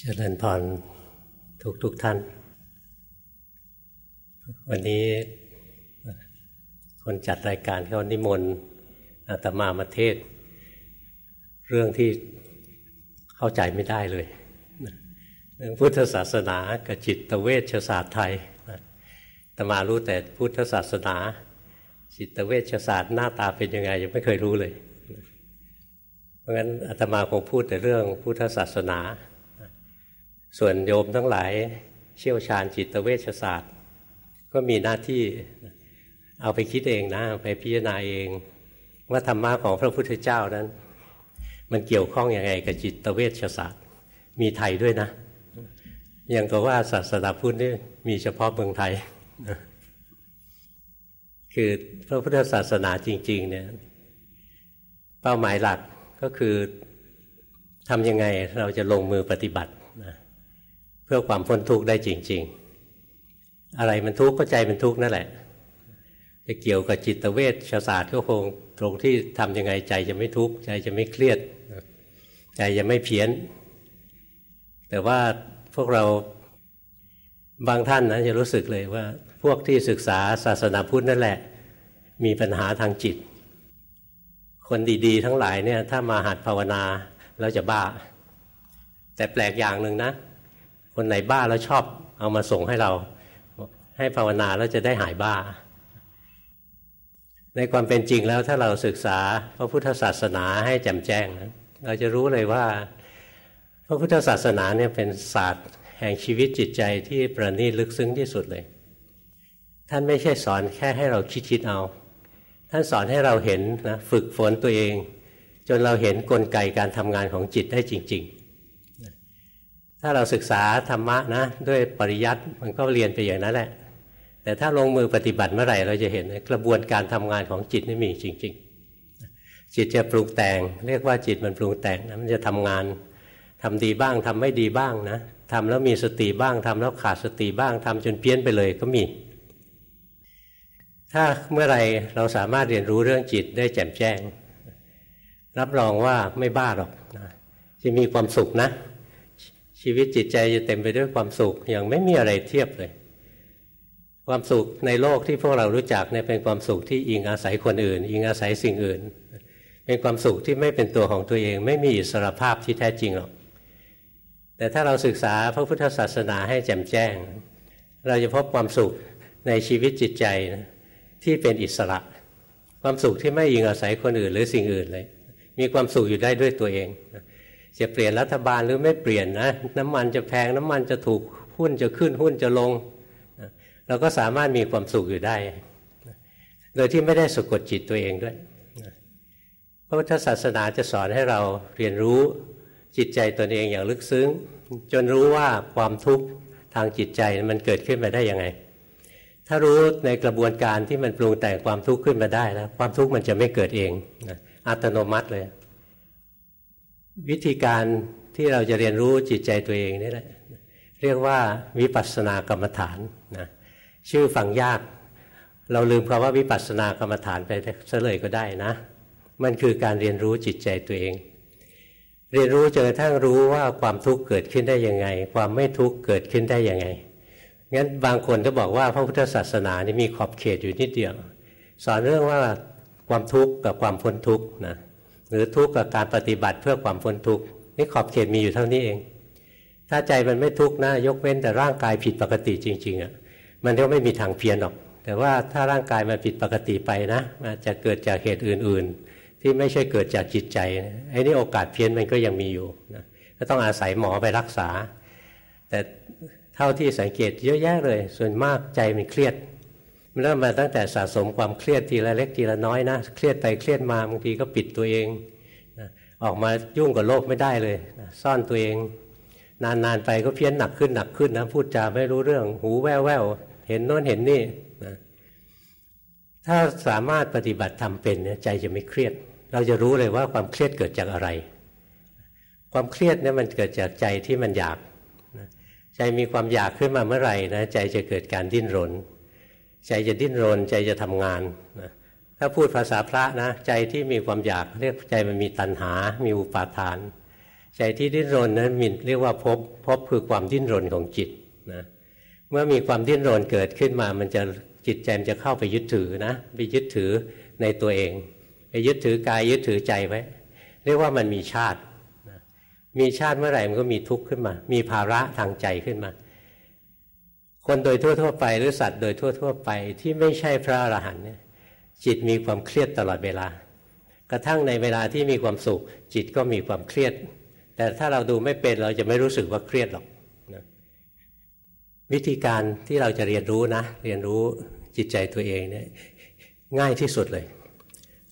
เจริญพรทุกทุกท่าน วันนี้คนจัดรายการเขานิมนต์อาตมามาเทศ เรื่องที่เข้าใจไม่ได้เลย เรื่องพุทธศาสนากับจิตเวชศาสตร์ไทยอาตมารู้แต่พุทธศาสนา จิตเวชศาสตร์หน้าตาเป็นยังไงยังไม่เคยรู้เลย เพราะงั้นอาตมาคงพูดแต่เรื่องพุทธศาสนา ส่วนโยมทั้งหลายเชี่ยวชาญจิตเวชศาสตร์ ก็มีหน้าที่เอาไปคิดเองนะไปพิจารณาเอง ว่าธรรมะของพระพุทธเจ้านั้น มันเกี่ยวข้องอยังไงกับจิตเวชศาสตร์ มีไทยด้วยนะอย่างกับว่าศาสนาพุทธนี่มีเฉพาะเมืองไทย คือพระพุทธศาสนาจริง ๆ เนี่ย เป้าหมายหลักก็คือทำยังไงเราจะลงมือปฏิบัตินะ เพื่อความพ้นทุกข์ได้จริง ๆ อะไรมันทุกข์ก็ใจมันทุกข์นั่นแหละจะเกี่ยวกับจิตเวชศาสตร์ก็คงตรงที่ทำยังไงใจจะไม่ทุกข์ใจจะไม่เครียด ใจจะไม่เพี้ยน แต่ว่าพวกเราบางท่านนะจะรู้สึกเลยว่า พวกที่ศึกษาศาสนาพุทธนั่นแหละ มีปัญหาทางจิต คนดีๆ ทั้งหลายเนี่ยถ้ามาหัดภาวนาแล้วจะบ้า แต่แปลกอย่างหนึ่งนะ คนไหนบ้าแล้วชอบเอามาส่งให้เรา ให้ภาวนาแล้วจะได้หายบ้า ในความเป็นจริงแล้วถ้าเราศึกษาพระพุทธศาสนาให้แจ่มแจ้งนะเราจะรู้เลยว่า พระพุทธศาสนาเนี่ยเป็นศาสตร์แห่งชีวิตจิตใจที่ประณีตลึกซึ้งที่สุดเลย ท่านไม่ใช่สอนแค่ให้เราคิดคิดเอา ท่านสอนให้เราเห็นนะฝึกฝนตัวเอง จนเราเห็นนกลไกการทำงานของจิตได้จริง ๆ ถ้าเราศึกษาธรรมะนะด้วยปริยัติมันก็เรียนไปอย่างนั้นแหละ แต่ถ้าลงมือปฏิบัติเมื่อไหร่เราจะเห็นกระบวนการทำงานของจิตนี่มีจริง ๆ จิตจะปรุงแต่ง เรียกว่าจิตมันปรุงแต่งนะมันจะทำงานทำดีบ้างทำไม่ดีบ้างนะทำแล้วมีสติบ้างทำแล้วขาดสติบ้างทำจนเพี้ยนไปเลยก็มี ถ้าเมื่อไรเราสามารถเรียนรู้เรื่องจิตได้แจ่มแจ้ง รับรองว่าไม่บ้าหรอกนะจะมีความสุขนะ ชีวิตจิตใจจะเต็มไปด้วยความสุขอย่างไม่มีอะไรเทียบเลย ความสุขในโลกที่พวกเรารู้จักเนี่ยเป็นความสุขที่อิงอาศัยคนอื่น อิงอาศัยสิ่งอื่น เป็นความสุขที่ไม่เป็นตัวของตัวเอง ไม่มีอิสรภาพที่แท้จริงหรอกแต่ถ้าเราศึกษาพระพุทธศาสนาให้แจ่มแจ้ง เราจะพบความสุขในชีวิตจิตใจที่เป็นอิสระ ความสุขที่ไม่อิงอาศัยคนอื่น หรือสิ่งอื่นเลย มีความสุขอยู่ได้ด้วยตัวเอง จะเปลี่ยนรัฐบาลหรือไม่เปลี่ยนนะน้ำมันจะแพงน้ำมันจะถูกหุ้นจะขึ้นหุ้นจะลงเราก็สามารถมีความสุขอยู่ได้ โดยที่ไม่ได้สะกดจิตตัวเองด้วยพระพุทธศาสนาจะสอนให้เราเรียนรู้จิตใจตนเองอย่างลึกซึ้ง จนรู้ว่าความทุกข์ทางจิตใจมันเกิดขึ้นมาได้ยังไง ถ้ารู้ในกระบวนการที่มันปรุงแต่งความทุกข์ขึ้นมาได้แล้วความทุกข์มันจะไม่เกิดเองอัตโนมัติเลย วิธีการที่เราจะเรียนรู้จิตใจตัวเองนี่แหละเรียกว่าวิปัสสนากรรมฐานนะชื่อฟังยาก เราลืมคำว่าวิปัสสนากรรมฐานไปซะเลยก็ได้นะ มันคือการเรียนรู้จิตใจตัวเอง เรียนรู้จนกระทั่งรู้ว่าความทุกข์เกิดขึ้นได้ยังไง ความไม่ทุกข์เกิดขึ้นได้ยังไงงั้นบางคนก็บอกว่าพระพุทธศาสนานี่มีขอบเขตอยู่นิดเดียว สอนเรื่องว่าความทุกข์กับความพ้นทุกข์นะ หรือทุกข์กับการปฏิบัติเพื่อความพ้นทุกข์นี่ขอบเขตมีอยู่เท่านี้เอง ถ้าใจมันไม่ทุกข์นะยกเว้นแต่ร่างกายผิดปกติจริงๆอะมันก็ไม่มีทางเพี้ยนหรอก แต่ว่าถ้าร่างกายมันผิดปกติไปนะมันจะเกิดจากเหตุอื่น ๆ ที่ไม่ใช่เกิดจากจิตใจไอ้นี่โอกาสเพี้ยนมันก็ยังมีอยู่นะก็ต้องอาศัยหมอไปรักษา แต่เท่าที่สังเกตเยอะแยะเลย ส่วนมากใจมันเครียด เริ่มมาตั้งแต่สะสมความเครียดทีละเล็กทีละน้อยนะ เครียดไปเครียดมาบางทีก็ปิดตัวเองออกมายุ่งกับโลกไม่ได้เลยซ่อนตัวเอง นานๆไปก็เพี้ยนหนักขึ้นหนักขึ้นนะพูดจาไม่รู้เรื่องหูแว่วแววเห็นโน้นเห็นนี่นะถ้าสามารถปฏิบัติทำเป็นใจจะไม่เครียด เราจะรู้เลยว่าความเครียดเกิดจากอะไร ความเครียดเนี่ยมันเกิดจากใจที่มันอยากใจมีความอยากขึ้นมาเมื่อไหร่นะใจจะเกิดการดิ้นรน ใจจะดิ้นรน ใจจะทำงานนะถ้าพูดภาษาพระนะใจที่มีความอยากเรียกใจมันมีตัณหา มีอุปาทาน ใจที่ดิ้นรนนั้นมินเรียกว่าพบพบคือความดิ้นรนของจิตนะเมื่อมีความดิ้นรนเกิดขึ้นมา มันจะจิตใจมันจะเข้าไปยึดถือนะไปยึดถือในตัวเอง ไปยึดถือกายยึดถือใจไว้เรียกว่ามันมีชาติมีชาติเมื่อไหร่มันก็มีทุกข์ขึ้นมา มีภาระทางใจขึ้นมา คนโดยทั่วๆไปหรือสัตว์โดยทั่วๆไปที่ไม่ใช่พระอรหันต์เนี่ยจิตมีความเครียดตลอดเวลา กระทั่งในเวลาที่มีความสุข จิตก็มีความเครียด แต่ถ้าเราดูไม่เป็นเราจะไม่รู้สึกว่าเครียดหรอกนะวิธีการที่เราจะเรียนรู้นะ เรียนรู้จิตใจตัวเองเนี่ยง่ายที่สุดเลย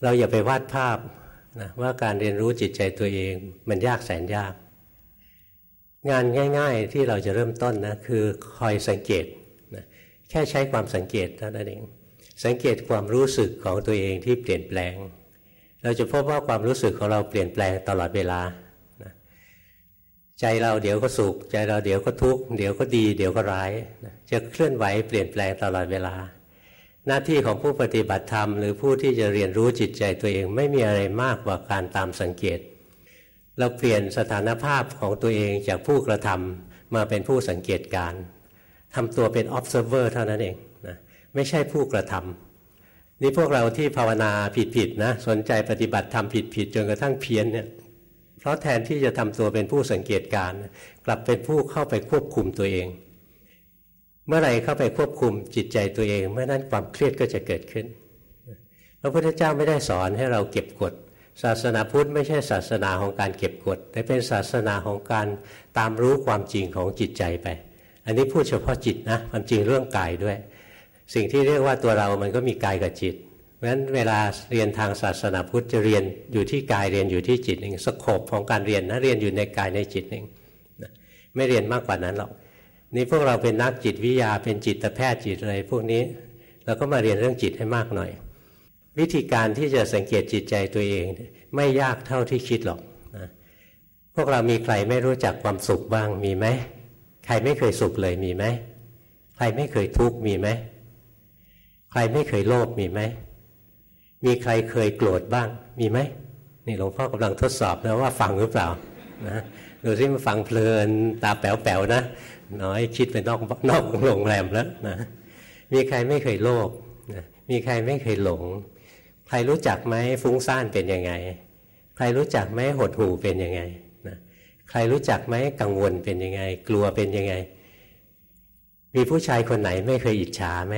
เราอย่าไปวาดภาพนะว่าการเรียนรู้จิตใจตัวเองมันยากแสนยาก งานง่าย ๆ ที่เราจะเริ่มต้นนะคือคอยสังเกตนะแค่ใช้ความสังเกตเท่านั้นเอง สังเกตความรู้สึกของตัวเองที่เปลี่ยนแปลง เราจะพบว่าความรู้สึกของเราเปลี่ยนแปลงตลอดเวลานะใจเราเดี๋ยวก็สุข ใจเราเดี๋ยวก็ทุกข์เดี๋ยวก็ดี เดี๋ยวก็ร้ายนะจะเคลื่อนไหวเปลี่ยนแปลงตลอดเวลา หน้าที่ของผู้ปฏิบัติธรรม หรือผู้ที่จะเรียนรู้จิตใจตัวเองไม่มีอะไรมากกว่าการตามสังเกต เราเปลี่ยนสถานภาพของตัวเองจากผู้กระทำมาเป็นผู้สังเกตการทำตัวเป็น observer เท่านั้นเองนะไม่ใช่ผู้กระทำนี่พวกเราที่ภาวนาผิดๆนะสนใจปฏิบัติทำผิดๆจนกระทั่งเพี้ยนเนี่ยเพราะแทนที่จะทำตัวเป็นผู้สังเกตการกลับเป็นผู้เข้าไปควบคุมตัวเอง เมื่อไรเข้าไปควบคุมจิตใจตัวเอง เมื่อนั้นความเครียดก็จะเกิดขึ้น พระพุทธเจ้าไม่ได้สอนให้เราเก็บกด ศาสนาพุทธไม่ใช่ศาสนาของการเก็บกดแต่เป็นศาสนาของการตามรู้ความจริงของจิตใจไป อันนี้พูดเฉพาะจิตนะความจริงเรื่องกายด้วย สิ่งที่เรียกว่าตัวเรามันก็มีกายกับจิตเพราะฉะนั้นเวลาเรียนทางศาสนาพุทธจะเรียนอยู่ที่กายเรียนอยู่ที่จิตเองสโคบของการเรียนนะเรียนอยู่ในกายในจิตเองไม่เรียนมากกว่านั้นหรอกนี่พวกเราเป็นนักจิตวิทยาเป็นจิตแพทย์จิตอะไรพวกนี้เราก็มาเรียนเรื่องจิตให้มากหน่อย วิธีการที่จะสังเกตจิตใจตัวเอง ไม่ยากเท่าที่คิดหรอกนะพวกเรามีใครไม่รู้จักความสุขบ้างมีไหมใครไม่เคยสุขเลยมีไหมใครไม่เคยทุกข์มีไหมใครไม่เคยโลภมีไหมมีใครเคยโกรธบ้างมีไหมนี่หลวงพ่อกำลังทดสอบนะว่าฟังหรือเปล่านะดูซิมันฟังเพลินตาแป๋วๆนะน้อยคิดไปนอกนอกโรงแรมแล้วนะมีใครไม่เคยโลภนะมีใครไม่เคยหลง ใครรู้จักไหมฟุ้งซ่านเป็นยังไง ใครรู้จักไหมหดหู่เป็นยังไงนะใครรู้จักไหมกังวลเป็นยังไง กลัวเป็นยังไง มีผู้ชายคนไหนไม่เคยอิจฉาไหม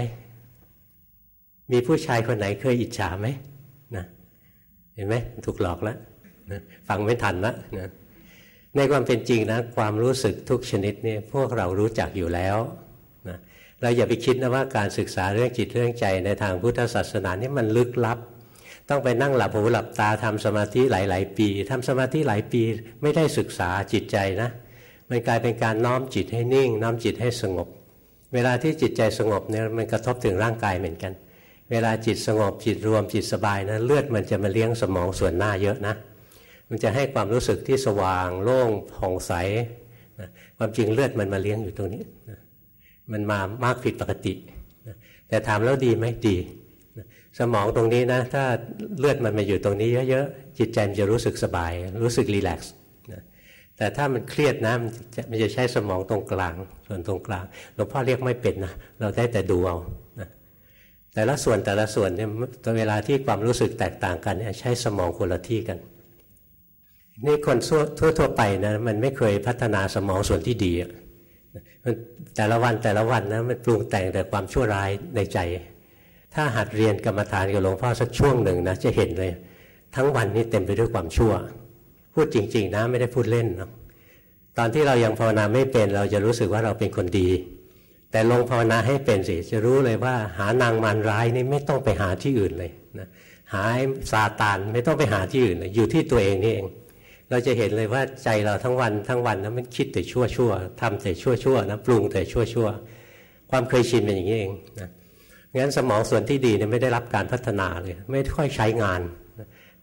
มีผู้ชายคนไหนเคยอิจฉาไหมนะเห็นไหมถูกหลอกแล้วนะฟังไม่ทันล้วนะในความเป็นจริงนะความรู้สึกทุกชนิดนี่พวกเรารู้จักอยู่แล้วนะเราอย่าไปคิดนะว่าการศึกษาเรื่องจิตเรื่องใจในทางพุทธศาสนานี่มันลึกลับ ต้องไปนั่งหลับหูหลับตาทำสมาธิหลาย ๆ ปีทำสมาธิหลายปีไม่ได้ศึกษาจิตใจนะมันกลายเป็นการน้อมจิตให้นิ่ง น้อมจิตให้สงบ เวลาที่จิตใจสงบเนี่ยมันกระทบถึงร่างกายเหมือนกัน เวลาจิตสงบจิตรวมจิตสบายนะเลือดมันจะมาเลี้ยงสมองส่วนหน้าเยอะนะ มันจะให้ความรู้สึกที่สว่างโล่งผ่องใสนะความจริงเลือดมันมาเลี้ยงอยู่ตรงนี้นะมันมามากผิดปกตินะแต่ถามแล้วดีไหมดี สมองตรงนี้นะ ถ้าเลือดมันมาอยู่ตรงนี้เยอะๆจิตใจมันจะรู้สึกสบาย รู้สึกรีแลกซ์แต่ถ้ามันเครียดนะมันจะมันจะใช้สมองตรงกลาง ส่วนตรงกลางหลวงพ่อเรียกไม่เป็นนะเราได้แต่ดูเอานะแต่ละส่วนแต่ละส่วนเนี่ยเวลาที่ความรู้สึกแตกต่างกันเนี่ยใช้สมองคนละที่กัน นี่คนทั่วทั่วไปนะมันไม่เคยพัฒนาสมองส่วนที่ดีมันแต่ละวันแต่ละวันนะมันปรุงแต่งแต่ความชั่วร้ายในใจ ถ้าหัดเรียนกรรมฐานกับหลวงพ่อสักช่วงหนึ่งนะจะเห็นเลย ทั้งวันนี้เต็มไปด้วยความชั่ว พูดจริง ๆ นะไม่ได้พูดเล่นนะตอนที่เรายังภาวนาไม่เป็นเราจะรู้สึกว่าเราเป็นคนดี แต่ลงภาวนาให้เป็นสิจะรู้เลยว่าหานางมารร้ายนี่ไม่ต้องไปหาที่อื่นเลยนะหาซาตานไม่ต้องไปหาที่อื่นเลยอยู่ที่ตัวเองนี่เอง เราจะเห็นเลยว่าใจเราทั้งวันทั้งวันนะมันคิดแต่ชั่วชั่วทำแต่ชั่วชั่วนะปรุงแต่ชั่วชั่วความเคยชินเป็นอย่างนี้เองนะ งั้นสมองส่วนที่ดีเนี่ยไม่ได้รับการพัฒนาเลย ไม่ค่อยใช้งาน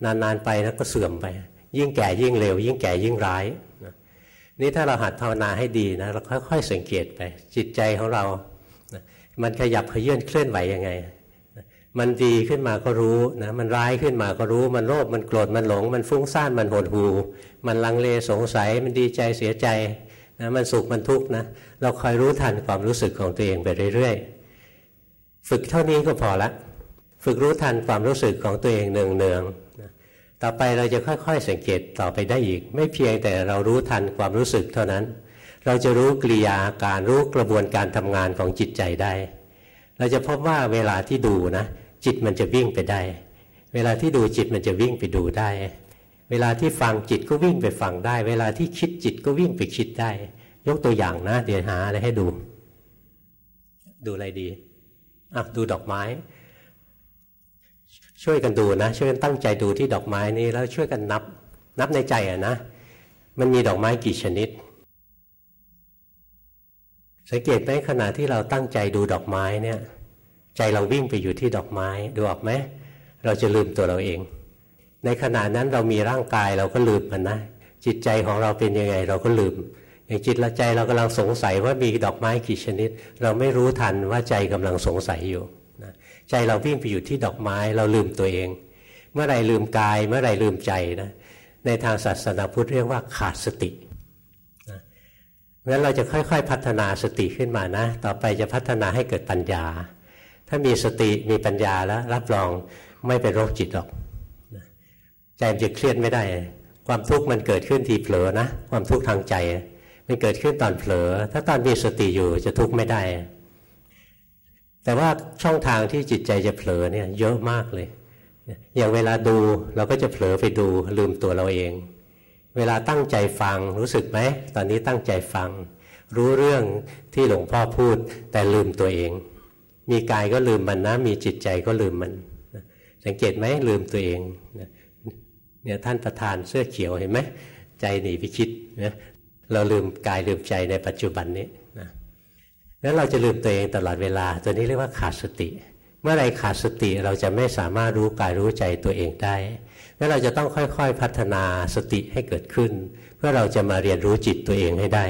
นานๆไปแล้วก็เสื่อมไป ยิ่งแก่ยิ่งเร็ว ยิ่งแก่ยิ่งร้ายนี่ถ้าเราหัดภาวนาให้ดีนะเราค่อยๆสังเกตไป จิตใจของเรา มันขยับขยื่นเคลื่อนไหวยังไง มันดีขึ้นมาก็รู้นะมันร้ายขึ้นมาก็รู้ มันโลภมันโกรธมันหลง มันฟุ้งซ่านมันหดหูมันลังเลสงสัยมันดีใจเสียใจนะมันสุขมันทุกข์นะเราคอยรู้ทันความรู้สึกของตัวเองไปเรื่อยๆ ฝึกเท่านี้ก็พอละ ฝึกรู้ทันความรู้สึกของตัวเองเนืองๆต่อไปเราจะค่อยๆสังเกตต่อไปได้อีก ไม่เพียงแต่เรารู้ทันความรู้สึกเท่านั้น เราจะรู้กิริยาการรู้กระบวนการทำงานของจิตใจได้ เราจะพบว่าเวลาที่ดูนะ จิตมันจะวิ่งไปได้ เวลาที่ดูจิตมันจะวิ่งไปดูได้ เวลาที่ฟังจิตก็วิ่งไปฟังได้ เวลาที่คิดจิตก็วิ่งไปคิดได้ ยกตัวอย่างนะเดี๋ยวหาอะไรให้ดู ดูอะไรดี อะดูดอกไม้ ช่วยกันดูนะ ช่วยกันตั้งใจดูที่ดอกไม้นี้แล้วช่วยกันนับ นับในใจอะนะ มันมีดอกไม้กี่ชนิด สังเกตไหมขณะที่เราตั้งใจดูดอกไม้เนี่ย ใจเราวิ่งไปอยู่ที่ดอกไม้ดูออกไหมเราจะลืมตัวเราเอง ในขณะนั้นเรามีร่างกายเราก็ลืมมันนะจิตใจของเราเป็นยังไงเราก็ลืม อย่างจิตละใจเรากำลังสงสัยว่ามีดอกไม้กี่ชนิด เราไม่รู้ทันว่าใจกำลังสงสัยอยู่นะใจเราวิ่งไปอยู่ที่ดอกไม้เราลืมตัวเอง เมื่อไรลืมกาย เมื่อไรลืมใจนะในทางศาสนาพุทธเรียกว่าขาดสตินะงั้นเราจะค่อยๆ พัฒนาสติขึ้นมานะ ต่อไปจะพัฒนาให้เกิดปัญญา ถ้ามีสติมีปัญญาแล้ว รับรองไม่เป็นโรคจิตหรอกใจมันจะเครียดไม่ได้ ความทุกข์มันเกิดขึ้นทีเผลอนะ ความทุกข์ทางใจ มันเกิดขึ้นตอนเผลอ ถ้าตอนมีสติอยู่จะทุกข์ไม่ได้ แต่ว่าช่องทางที่จิตใจจะเผลอเนี่ยเยอะมากเลย อย่างเวลาดูเราก็จะเผลอไปดูลืมตัวเราเอง เวลาตั้งใจฟังรู้สึกไหม ตอนนี้ตั้งใจฟัง รู้เรื่องที่หลวงพ่อพูด แต่ลืมตัวเอง มีกายก็ลืมมันนะ มีจิตใจก็ลืมมัน สังเกตไหมลืมตัวเองเนี่ยท่านประธานเสื้อเขียวเห็นไหมใจหนีไปคิดนะ เราลืมกายลืมใจในปัจจุบันนี้นะแล้วเราจะลืมตัวเองตลอดเวลา ตัวนี้เรียกว่าขาดสติ เมื่อไรขาดสติเราจะไม่สามารถรู้กายรู้ใจตัวเองได้แล้วเราจะต้องค่อยๆพัฒนาสติให้เกิดขึ้น เพื่อเราจะมาเรียนรู้จิตตัวเองให้ได้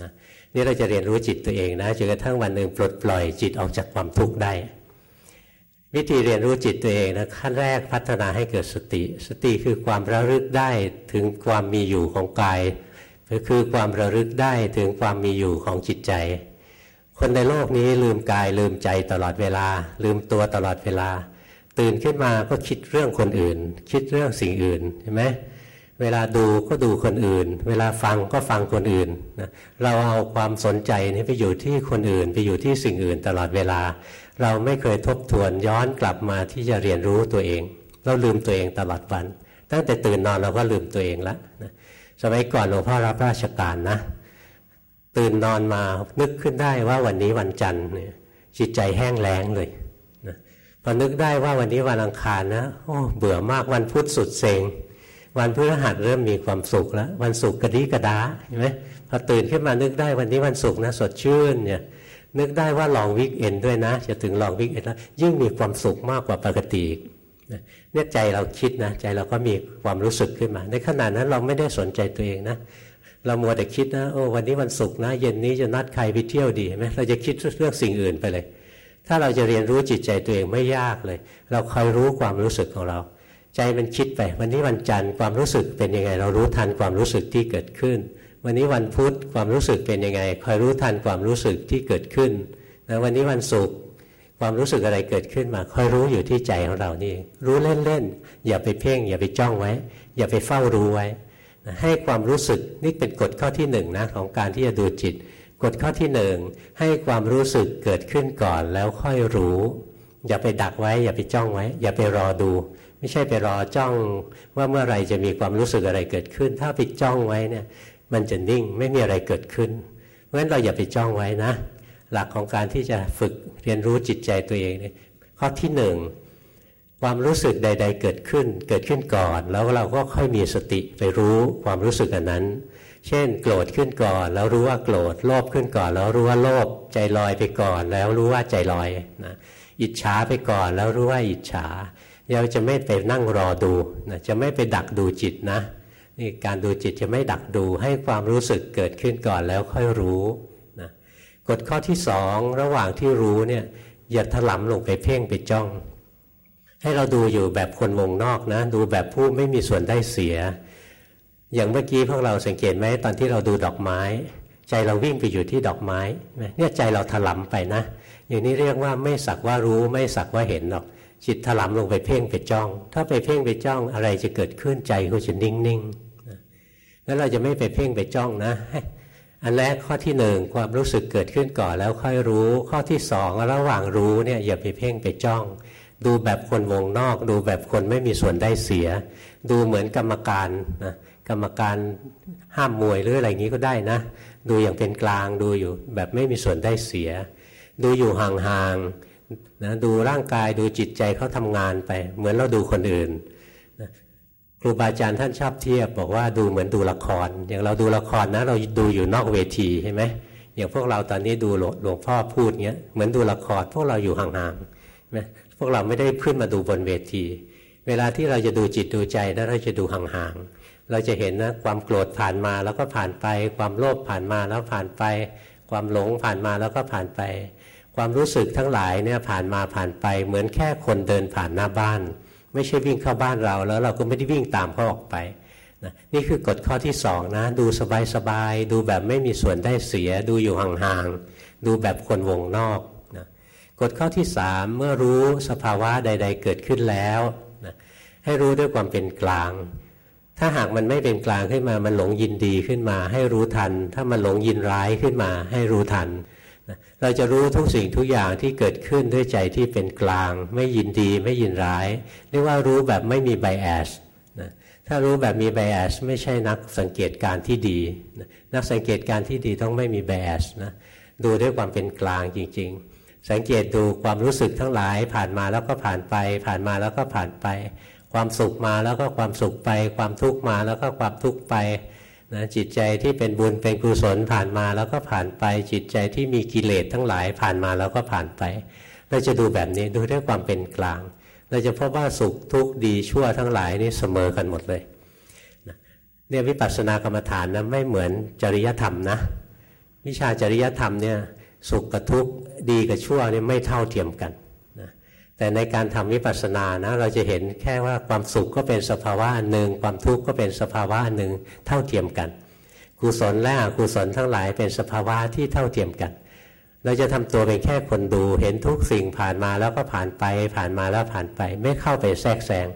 นะนี่เราจะเรียนรู้จิตตัวเองนะจนกระทั่งวันหนึ่งปลดปล่อยจิตออกจากความทุกข์ได้วิธีเรียนรู้จิตตัวเองนะขั้นแรกพัฒนาให้เกิดสติ สติคือความระลึกได้ถึงความมีอยู่ของกาย ก็คือความระลึกได้ถึงความมีอยู่ของจิตใจ คนในโลกนี้ลืมกายลืมใจตลอดเวลา ลืมตัวตลอดเวลา ตื่นขึ้นมาก็คิดเรื่องคนอื่น คิดเรื่องสิ่งอื่นใช่ไหมเวลาดูก็ดูคนอื่น เวลาฟังก็ฟังคนอื่นนะเราเอาความสนใจนี้ไปอยู่ที่คนอื่น ไปอยู่ที่สิ่งอื่นตลอดเวลา เราไม่เคยทบทวนย้อนกลับมาที่จะเรียนรู้ตัวเอง เราลืมตัวเองตลอดวัน ตั้งแต่ตื่นนอนเราก็ลืมตัวเองแล้วนะ สมัยก่อนหลวงพ่อรับราชการนะ ตื่นนอนมานึกขึ้นได้ว่าวันนี้วันจันทร์เนี่ยจิตใจแห้งแล้งเลยนะพอนึกได้ว่าวันนี้วันอังคารนะโอ้เบื่อมากวันพุธสุดเซ็งวันพฤหัสเริ่มมีความสุขแล้ว วันศุกร์กระดีกระดาเห็นไหมพอตื่นขึ้นมานึกได้วันนี้วันศุกร์นะสดชื่นเนี่ยนึกได้ว่าลองวิกเอนด้วยนะ จะถึงลองวิกเอนแล้วยิ่งมีความสุขมากกว่าปกติ เนี่ยใจเราคิดนะใจเราก็มีความรู้สึกขึ้นมา ในขณะนั้นเราไม่ได้สนใจตัวเองนะเรามัวแต่คิดนะโอ้วันนี้วันศุกร์นะ เย็นนี้จะนัดใครไปเที่ยวดีไหมเราจะคิดเรื่องสิ่งอื่นไปเลย ถ้าเราจะเรียนรู้จิตใจตัวเองไม่ยากเลย เราคอยรู้ความรู้สึกของเรา ใจมันคิดไป วันนี้วันจันทร์ความรู้สึกเป็นยังไง เรารู้ทันความรู้สึกที่เกิดขึ้น วันนี้วันพุธความรู้สึกเป็นยังไงคอยรู้ทันความรู้สึกที่เกิดขึ้นนะวันนี้วันศุกร์ ความรู้สึกอะไรเกิดขึ้นมาคอยรู้อยู่ที่ใจของเรานี่รู้เล่นๆอย่าไปเพ่ง อย่าไปจ้องไว้ อย่าไปเฝ้ารู้ไว้ให้ความรู้สึกนี่เป็นกฎข้อที่หนึ่งนะของการที่จะดูจิตกฎข้อที่หนึ่งให้ความรู้สึกเกิดขึ้นก่อนแล้วค่อยรู้ อย่าไปดักไว้ อย่าไปจ้องไว้ อย่าไปรอดู ไม่ใช่ไปรอจ้องว่าเมื่อไรจะมีความรู้สึกอะไรเกิดขึ้น ถ้าไปจ้องไว้เนี่ยมันจะนิ่งไม่มีอะไรเกิดขึ้นเพราะฉะนั้นเราอย่าไปจ้องไว้นะ หลักของการที่จะฝึกเรียนรู้จิตใจตัวเองเนี่ยข้อที่หนึ่งความรู้สึกใด ๆ เกิดขึ้น เกิดขึ้นก่อน แล้วเราก็ค่อยมีสติไปรู้ความรู้สึกอันนั้น เช่น โกรธขึ้นก่อน แล้วรู้ว่าโกรธโลภขึ้นก่อน แล้วรู้ว่าโลภใจลอยไปก่อน แล้วรู้ว่าใจลอยนะอิจฉาไปก่อน แล้วรู้ว่าอิจฉาเราจะไม่ไปนั่งรอดูนะจะไม่ไปดักดูจิตนะนี่การดูจิตจะไม่ดักดูให้ความรู้สึกเกิดขึ้นก่อนแล้วค่อยรู้ กฎข้อที่สองระหว่างที่รู้เนี่ยอย่าถลำลงไปเพ่งไปจ้อง ให้เราดูอยู่แบบคนวงนอกนะ ดูแบบผู้ไม่มีส่วนได้เสีย อย่างเมื่อกี้พวกเราสังเกตไหมตอนที่เราดูดอกไม้ ใจเราวิ่งไปอยู่ที่ดอกไม้เนี่ยใจเราถลำไปนะ อย่างนี้เรียกว่าไม่สักว่ารู้ไม่สักว่าเห็นหรอกจิตถลำลงไปเพ่งไปจ้อง ถ้าไปเพ่งไปจ้องอะไรจะเกิดขึ้นใจก็จะนิ่งๆแล้วเราจะไม่ไปเพ่งไปจ้องนะ อันแรกข้อที่หนึ่งความรู้สึกเกิดขึ้นก่อนแล้วค่อยรู้ ข้อที่สองระหว่างรู้เนี่ยอย่าไปเพ่งไปจ้อง ดูแบบคนวงนอก ดูแบบคนไม่มีส่วนได้เสีย ดูเหมือนกรรมการนะกรรมการห้ามมวยหรืออะไรอย่างนี้ก็ได้นะ ดูอย่างเป็นกลางดูอยู่แบบไม่มีส่วนได้เสีย ดูอยู่ห่างๆนะดูร่างกายดูจิตใจเขาทำงานไป เหมือนเราดูคนอื่น ครูบาอาจารย์ท่านชอบเทียบ บอกว่าดูเหมือนดูละคร อย่างเราดูละครนะ เราดูอยู่นอกเวทีใช่ไหมอย่างพวกเราตอนนี้ดูหลวงพ่อพูดเงี้ยเหมือนดูละครพวกเราอยู่ห่างๆนะพวกเราไม่ได้ขึ้นมาดูบนเวที เวลาที่เราจะดูจิตดูใจนะเราจะดูห่างๆเราจะเห็นนะความโกรธผ่านมาแล้วก็ผ่านไป ความโลภผ่านมาแล้วผ่านไป ความหลงผ่านมาแล้วก็ผ่านไป ความรู้สึกทั้งหลายเนี่ยผ่านมาผ่านไป เหมือนแค่คนเดินผ่านหน้าบ้าน ไม่ใช่วิ่งเข้าบ้านเราแล้วเราก็ไม่ได้วิ่งตามเขาออกไปนะนี่คือกฎข้อที่สองนะ ดูสบายๆดูแบบไม่มีส่วนได้เสีย ดูอยู่ห่างๆดูแบบคนวงนอกนะกฎข้อที่สามเมื่อรู้สภาวะใด ๆ เกิดขึ้นแล้วนะให้รู้ด้วยความเป็นกลาง ถ้าหากมันไม่เป็นกลางขึ้นมา มันหลงยินดีขึ้นมา ให้รู้ทัน ถ้ามันหลงยินร้ายขึ้นมา ให้รู้ทัน เราจะรู้ทุกสิ่งทุกอย่างที่เกิดขึ้นด้วยใจที่เป็นกลาง ไม่ยินดีไม่ยินร้ายเรียกว่ารู้แบบไม่มีไบแอสนะถ้ารู้แบบมีไบแอสไม่ใช่นักสังเกตการที่ดีนะนักสังเกตการที่ดีต้องไม่มีไบแอสนะดูด้วยความเป็นกลางจริง ๆ สังเกตดูความรู้สึกทั้งหลาย ผ่านมาแล้วก็ผ่านไป ผ่านมาแล้วก็ผ่านไป ความสุขมาแล้วก็ความสุขไป ความทุกข์มาแล้วก็ความทุกข์ไป นะจิตใจที่เป็นบุญเป็นกุศลผ่านมาแล้วก็ผ่านไป จิตใจที่มีกิเลสทั้งหลายผ่านมาแล้วก็ผ่านไป เราจะดูแบบนี้ดูด้วยความเป็นกลาง เราจะพบว่าสุขทุกข์ดีชั่วทั้งหลายนี่เสมอกันหมดเลยเนี่ยวิปัสสนากรรมฐานนะไม่เหมือนจริยธรรมนะ วิชาจริยธรรมเนี่ยสุขกับทุกข์ดีกับชั่วเนี่ยไม่เท่าเทียมกัน แต่ในการทำวิปัสสนานะเราจะเห็นแค่ว่าความสุขก็เป็นสภาวะอันหนึ่งความทุกข์ก็เป็นสภาวะอันหนึ่งเท่าเทียมกัน กุศลและอกุศลทั้งหลายเป็นสภาวะที่เท่าเทียมกัน เราจะทำตัวเป็นแค่คนดู เห็นทุกสิ่งผ่านมาแล้วก็ผ่านไป ผ่านมาแล้วผ่านไป ไม่เข้าไปแทรกแซง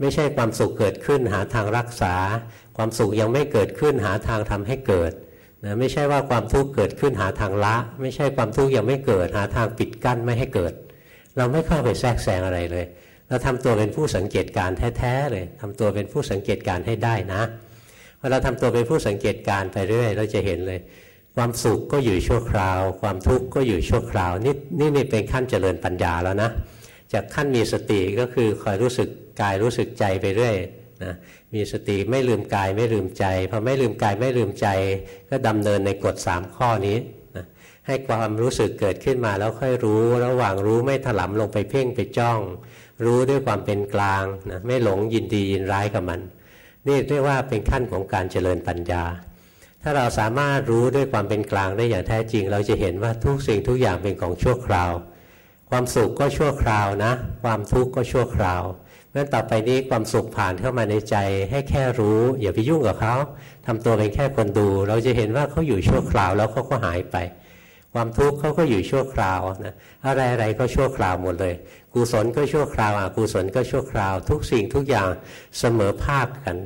ไม่ใช่ความสุขเกิดขึ้นหาทางรักษา ความสุขยังไม่เกิดขึ้นหาทางทำให้เกิดนะไม่ใช่ว่าความทุกข์เกิดขึ้นหาทางละ ไม่ใช่ความทุกข์ยังไม่เกิดหาทางปิดกั้นไม่ให้เกิด เราไม่เข้าไปแทรกแซงอะไรเลย เราทำตัวเป็นผู้สังเกตการแท้ๆเลยทำตัวเป็นผู้สังเกตการให้ได้นะพอเราทำตัวเป็นผู้สังเกตการไปเรื่อย เราจะเห็นเลย ความสุขก็อยู่ชั่วคราว ความทุกข์ก็อยู่ชั่วคราว นี่นี่นี่เป็นขั้นเจริญปัญญาแล้วนะจากขั้นมีสติก็คือคอยรู้สึกกายรู้สึกใจไปเรื่อยนะมีสติไม่ลืมกายไม่ลืมใจพอไม่ลืมกายไม่ลืมใจ ก็ดำเนินในกฎ3ข้อนี้ ให้ความรู้สึกเกิดขึ้นมาแล้วค่อยรู้ ระหว่างรู้ไม่ถลำลงไปเพ่งไปจ้อง รู้ด้วยความเป็นกลางนะไม่หลงยินดียินร้ายกับมัน นี่เรียกว่าเป็นขั้นของการเจริญปัญญา ถ้าเราสามารถรู้ด้วยความเป็นกลางได้อย่างแท้จริง เราจะเห็นว่าทุกสิ่งทุกอย่างเป็นของชั่วคราว ความสุขก็ชั่วคราวนะ ความทุกข์ก็ชั่วคราวงั้นต่อไปนี้ความสุขผ่านเข้ามาในใจให้แค่รู้ อย่าไปยุ่งกับเขาทำตัวเป็นแค่คนดู เราจะเห็นว่าเขาอยู่ชั่วคราวแล้วเขาก็หายไป ความทุกข์เขาก็อยู่ชั่วคราวนะอะไรอะไรก็ชั่วคราวหมดเลย กุศลก็ชั่วคราวอกุศลก็ชั่วคราว ทุกสิ่งทุกอย่างเสมอภาคกัน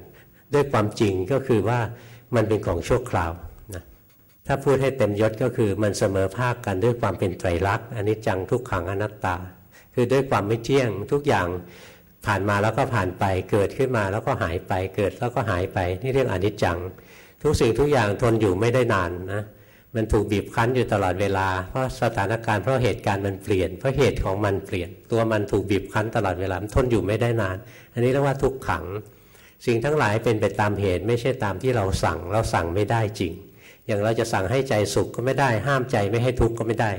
ด้วยความจริงก็คือว่ามันเป็นของชั่วคราวนะถ้าพูดให้เต็มยศก็คือมันเสมอภาคกันด้วยความเป็นไตรลักษณ์อันนี้จังทุกขังอนัตตา คือด้วยความไม่เที่ยงทุกอย่างผ่านมาแล้วก็ผ่านไปเกิดขึ้นมาแล้วก็หายไปเกิดแล้วก็หายไปนี่เรียกอนิจจัง ทุกสิ่งทุกอย่างทนอยู่ไม่ได้นานนะ มันถูกบีบคั้นอยู่ตลอดเวลา เพราะสถานการณ์เพราะเหตุการณ์มันเปลี่ยน เพราะเหตุของมันเปลี่ยน ตัวมันถูกบีบคั้นตลอดเวลามันทนอยู่ไม่ได้นาน อันนี้เรียกว่าทุกขัง สิ่งทั้งหลายเป็นไปตามเหตุ ไม่ใช่ตามที่เราสั่ง เราสั่งไม่ได้จริง อย่างเราจะสั่งให้ใจสุขก็ไม่ได้ ห้ามใจไม่ให้ทุกข์ก็ไม่ได้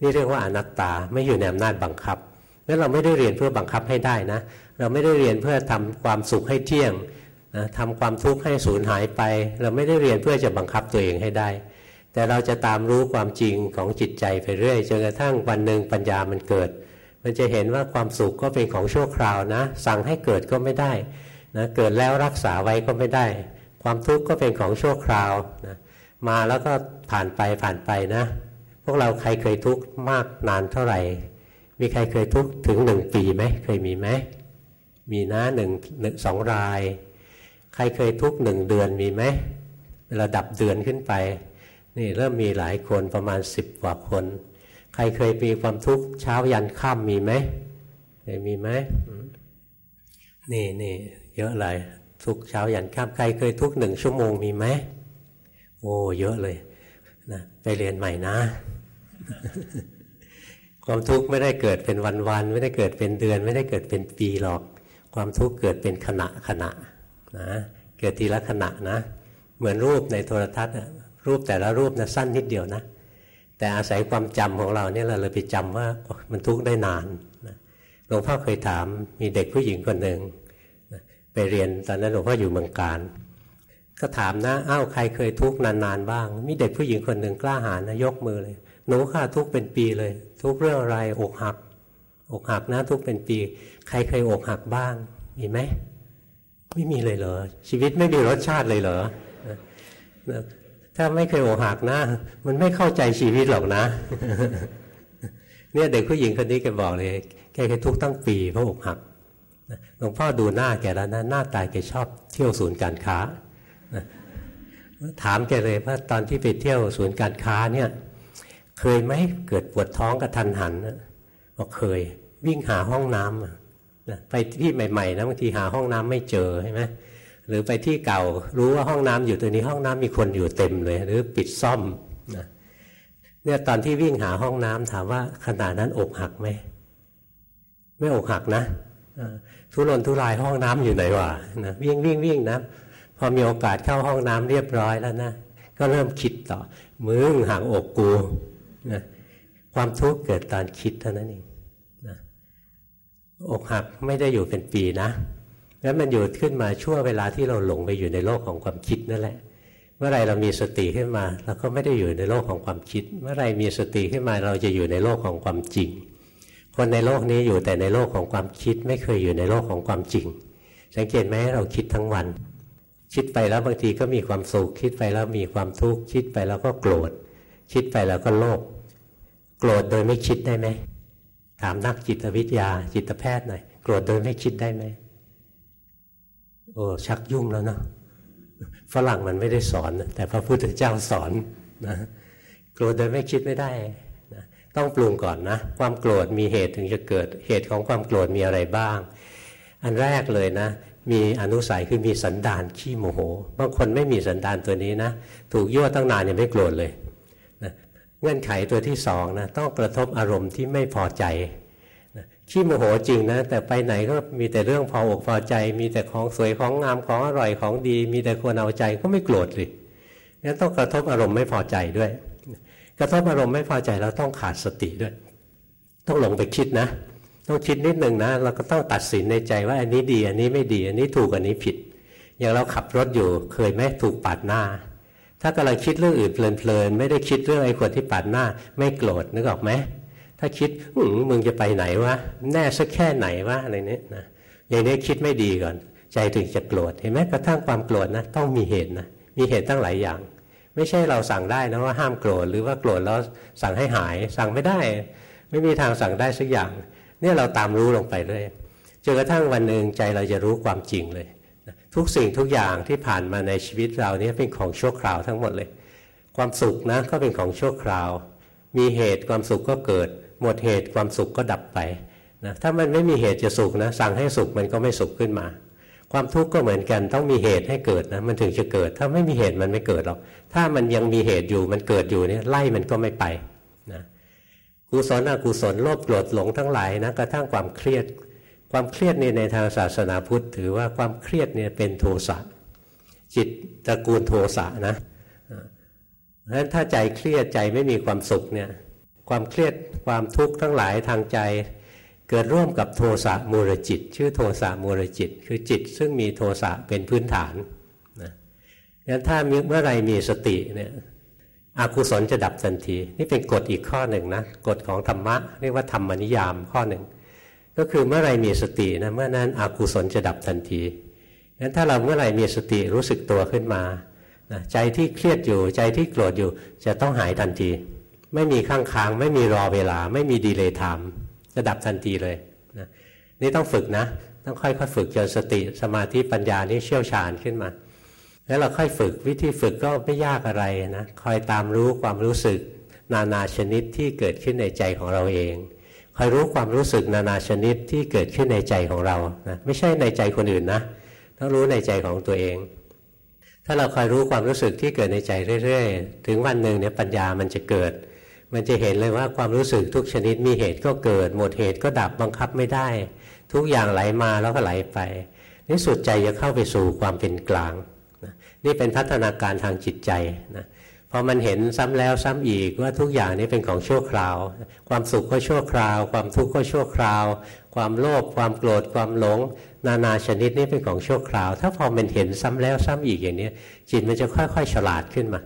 นี่เรียกว่าอนัตตาไม่อยู่ในอำนาจบังคับงั้นเราไม่ได้เรียนเพื่อบังคับให้ได้นะ เราไม่ได้เรียนเพื่อทำความสุขให้เที่ยงนะทำความทุกข์ให้สูญหายไป เราไม่ได้เรียนเพื่อจะบังคับตัวเองให้ได้ แต่เราจะตามรู้ความจริงของจิตใจไปเรื่อยจนกระทั่งวันหนึ่งปัญญามันเกิด มันจะเห็นว่าความสุขก็เป็นของชั่วคราวนะ สั่งให้เกิดก็ไม่ได้นะเกิดแล้วรักษาไว้ก็ไม่ได้ ความทุกข์ก็เป็นของชั่วคราวนะมาแล้วก็ผ่านไปผ่านไปนะ พวกเราใครเคยทุกข์มากนานเท่าไหร่ มีใครเคยทุกข์ถึงหนึ่งปีไหมเคยมีไหมมีนะหนึ่งสองราย ใครเคยทุกข์หนึ่งเดือนมีไหมระดับเดือนขึ้นไป นี่เริ่มมีหลายคนประมาณสิบกว่าคน ใครเคยมีความทุกข์เช้ายันค่ำมีไหมเคยมีไหมนี่นี่เยอะเลยทุกเช้ายันค่ำใครเคยทุกหนึ่งชั่วโมงมีไหมโอ้เยอะเลยนะไปเรียนใหม่นะ ความทุกข์ไม่ได้เกิดเป็นวันๆไม่ได้เกิดเป็นเดือน ไม่ได้เกิดเป็นปีหรอก ความทุกข์เกิดเป็นขณะขณะนะเกิดทีละขณะนะ เหมือนรูปในโทรทัศน์ รูปแต่ละรูปนะสั้นนิดเดียวนะ แต่อาศัยความจำของเราเนี่ยเราเลยไปจำว่ามันทุกข์ได้นานหลวงพ่อเคยถามมีเด็กผู้หญิงคนหนึ่งไปเรียนตอนนั้นหลวงพ่ออยู่เมืองการ ก็ถามนะอ้าวใครเคยทุกข์นานๆบ้าง มีเด็กผู้หญิงคนหนึ่งกล้าหาญนะยกมือเลยหนูค่ะทุกข์เป็นปีเลย ทุกข์เรื่องอะไรอกหัก อกหักนะทุกข์เป็นปี ใครเคยอกหักบ้าง มีไหมไม่มีเลยเหรอชีวิตไม่มีรสชาติเลยเหรอ ถ้าไม่เคยอกหักนะ มันไม่เข้าใจชีวิตหรอกนะ เนี่ยเด็กผู้หญิงคนนี้แกบอกเลย แกเคยทุกตั้งปีเพราะอกหักหลวงพ่อดูหน้าแกแล้วนะหน้าตาแกชอบเที่ยวศูนย์การค้าถามแกเลยว่าตอนที่ไปเที่ยวศูนย์การค้าเนี่ย เคยไหมเกิดปวดท้องกระทันหันบอกเคย วิ่งหาห้องน้ำไปที่ใหม่ๆนะบางทีหาห้องน้ำไม่เจอใช่ไหม หรือไปที่เก่ารู้ว่าห้องน้ำอยู่ตัวนี้ห้องน้ำมีคนอยู่เต็มเลย หรือปิดซ่อมนะเนี่ยตอนที่วิ่งหาห้องน้ำถามว่าขนาดนั้นอกหักไหมไม่อกหักนะทุรนทุรายห้องน้ำอยู่ไหนวะนะวิ่งวิ่งวิ่งนะพอมีโอกาสเข้าห้องน้ำเรียบร้อยแล้วนะก็เริ่มคิดต่อมึงห่างอกกูนะความทุกข์เกิดตอนคิดเท่านั้นเองนะอกหักไม่ได้อยู่เป็นปีนะ แล้วมันอยู่ขึ้นมาช่วงเวลาที่เราหลงไปอยู่ในโลกของความคิดนั่นแหละ เมื่อไรเรามีสติขึ้นมาเราก็ไม่ได้อยู่ในโลกของความคิด เมื่อไรมีสติขึ้นมาเราจะอยู่ในโลกของความจริง คนในโลกนี้อยู่แต่ในโลกของความคิด ไม่เคยอยู่ในโลกของความจริง สังเกตไหมเราคิดทั้งวัน คิดไปแล้วบางทีก็มีความสุขคิดไปแล้วมีความทุกข์คิดไปแล้วก็โกรธ คิดไปแล้วก็โลภโกรธโดยไม่คิดได้ไหมถามนักจิตวิทยาจิตแพทย์หน่อยโกรธโดยไม่คิดได้ไหม โอ้ชักยุ่งแล้วเนาะฝรั่งมันไม่ได้สอน แต่พระพุทธเจ้าสอนนะโกรธโดยไม่คิดไม่ได้นะต้องปรุงก่อนนะ ความโกรธมีเหตุถึงจะเกิดเหตุของความโกรธมีอะไรบ้าง อันแรกเลยนะ มีอนุสัยคือมีสันดานขี้โมโห บางคนไม่มีสันดานตัวนี้นะ ถูกยั่วตั้งนานยังไม่โกรธเลยนะเงื่อนไขตัวที่สองนะต้องกระทบอารมณ์ที่ไม่พอใจ ขี้โมโหจริงนะ แต่ไปไหนก็มีแต่เรื่องพออกพอใจ มีแต่ของสวยของงามของอร่อยของดี มีแต่ควรเอาใจก็ไม่โกรธเลยงั้นต้องกระทบอารมณ์ไม่พอใจด้วย กระทบอารมณ์ไม่พอใจเราต้องขาดสติด้วย ต้องหลงไปคิดนะ ต้องคิดนิดหนึ่งนะเราก็ต้องตัดสินในใจว่าอันนี้ดี อันนี้ไม่ดี อันนี้ถูกอันนี้ผิด อย่างเราขับรถอยู่เคยไหมถูกปาดหน้า ถ้ากำลังคิดเรื่องอื่นเพลินๆไม่ได้คิดเรื่องไอ้คนที่ปาดหน้า ไม่โกรธนึกออกไหม ถ้าคิดมึงจะไปไหนวะแน่สักแค่ไหนวะอะไรเนี้ยนะอย่างนี้คิดไม่ดีก่อน ใจถึงจะโกรธเห็นไหมกระทั่งความโกรธนะต้องมีเหตุนะมีเหตุตั้งหลายอย่าง ไม่ใช่เราสั่งได้นะว่าห้ามโกรธหรือว่าโกรธแล้วสั่งให้หาย สั่งไม่ได้ ไม่มีทางสั่งได้สักอย่าง เนี่ยเราตามรู้ลงไปเรื่อยจนกระทั่งวันหนึ่งใจเราจะรู้ความจริงเลย ทุกสิ่งทุกอย่างที่ผ่านมาในชีวิตเราเนี่ยเป็นของชั่วคราวทั้งหมดเลย ความสุขนะก็เป็นของชั่วคราว มีเหตุความสุขก็เกิด หมดเหตุความสุขก็ดับไปนะถ้ามันไม่มีเหตุจะสุขนะสั่งให้สุขมันก็ไม่สุขขึ้นมา ความทุกข์ก็เหมือนกันต้องมีเหตุให้เกิดนะมันถึงจะเกิด ถ้าไม่มีเหตุมันไม่เกิดหรอกถ้ามันยังมีเหตุอยู่มันเกิดอยู่เนี่ยไล่มันก็ไม่ไปนะกุศลอกุศลโลภโกรธหลงทั้งหลายนะกระทั่งความเครียด ความเครียดนี่ในทางศาสนาพุทธ ถือว่าความเครียดเนี่ยเป็นโทสะจิตตระกูลโทสะนะเพราะฉะนั้นถ้าใจเครียดใจไม่มีความสุขเนี่ย ความเครียดความทุกข์ทั้งหลายทางใจ เกิดร่วมกับโทสะมูรจิต ชื่อโทสะมูรจิต คือจิตซึ่งมีโทสะเป็นพื้นฐานนะงั้นถ้าเมื่อไรมีสติเนี่ยอกุศลจะดับทันที นี่เป็นกฎอีกข้อหนึ่งนะกฎของธรรมะเรียกว่าธรรมนิยามข้อหนึ่งก็คือเมื่อไรมีสตินะเมื่อนั้นอกุศลจะดับทันทีงั้นถ้าเราเมื่อไหร่มีสติรู้สึกตัวขึ้นมานะใจที่เครียดอยู่ใจที่โกรธอยู่จะต้องหายทันที ไม่มีข้างค้าง ไม่มีรอเวลา ไม่มีดีเลย์ไทม์จะดับทันทีเลยนะนี่ต้องฝึกนะ ต้องค่อยๆฝึกจนสติสมาธิปัญญานี่เชี่ยวชาญขึ้นมา แล้วเราค่อยฝึกวิธีฝึกก็ไม่ยากอะไรนะคอยตามรู้ความรู้สึก นานาชนิดที่เกิดขึ้นในใจของเราเองคอยรู้ความรู้สึกนานาชนิดที่เกิดขึ้นในใจของเรานะไม่ใช่ในใจคนอื่นนะต้องรู้ในใจของตัวเอง ถ้าเราคอยรู้ความรู้สึกที่เกิดในใจเรื่อย ๆ ถึงวันหนึ่งเนี่ยปัญญามันจะเกิด มันจะเห็นเลยว่าความรู้สึกทุกชนิดมีเหตุก็เกิด หมดเหตุก็ดับบังคับไม่ได้ ทุกอย่างไหลมาแล้วก็ไหลไปนี่สุดใจจะเข้าไปสู่ความเป็นกลางนี่เป็นพัฒนาการทางจิตใจนะพอมันเห็นซ้ำแล้วซ้ำอีกว่าทุกอย่างนี้เป็นของชั่วคราว ความสุขก็ชั่วคราว ความทุกข์ก็ชั่วคราว ความโลภความโกรธความหลง นานาชนิดนี้เป็นของชั่วคราว ถ้าพอมันเห็นซ้ำแล้วซ้ำอีกอย่างนี้จิตมันจะค่อยๆ ฉลาดขึ้นมา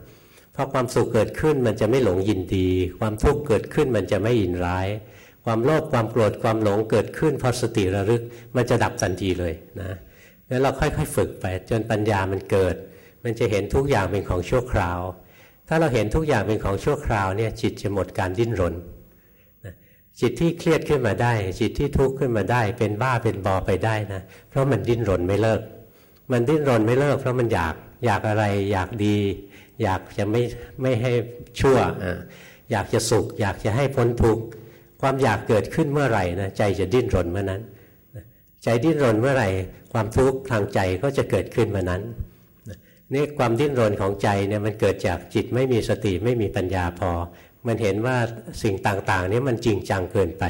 พอความสุขเกิดขึ้นมันจะไม่หลงยินดี ความทุกข์เกิดขึ้นมันจะไม่ยินร้าย ความโลภความโกรธความหลงเกิดขึ้นพอสติระลึกมันจะดับทันทีเลยนะแล้วเราค่อยๆฝึกไป จนปัญญามันเกิด มันจะเห็นทุกอย่างเป็นของชั่วคราว ถ้าเราเห็นทุกอย่างเป็นของชั่วคราวเนี่ยจิตจะหมดการดิ้นรนจิตที่เครียดขึ้นมาได้ จิตที่ทุกข์ขึ้นมาได้ เป็นบ้าเป็นบอไปได้นะเพราะมันดิ้นรนไม่เลิก มันดิ้นรนไม่เลิก เพราะมันอยากอยากอะไรอยากดี อยากจะไม่ไม่ให้ชั่วอยากจะสุข อยากจะให้พ้นทุกข์ความอยากเกิดขึ้นเมื่อไหร่นะใจจะดิ้นรนเมื่อนั้นใจดิ้นรนเมื่อไหร่ ความทุกข์ทางใจก็จะเกิดขึ้นเมื่อนั้นนี่ความดิ้นรนของใจเนี่ยมันเกิดจากจิตไม่มีสติไม่มีปัญญาพอ มันเห็นว่าสิ่งต่างๆนี้มันจริงจังเกินไป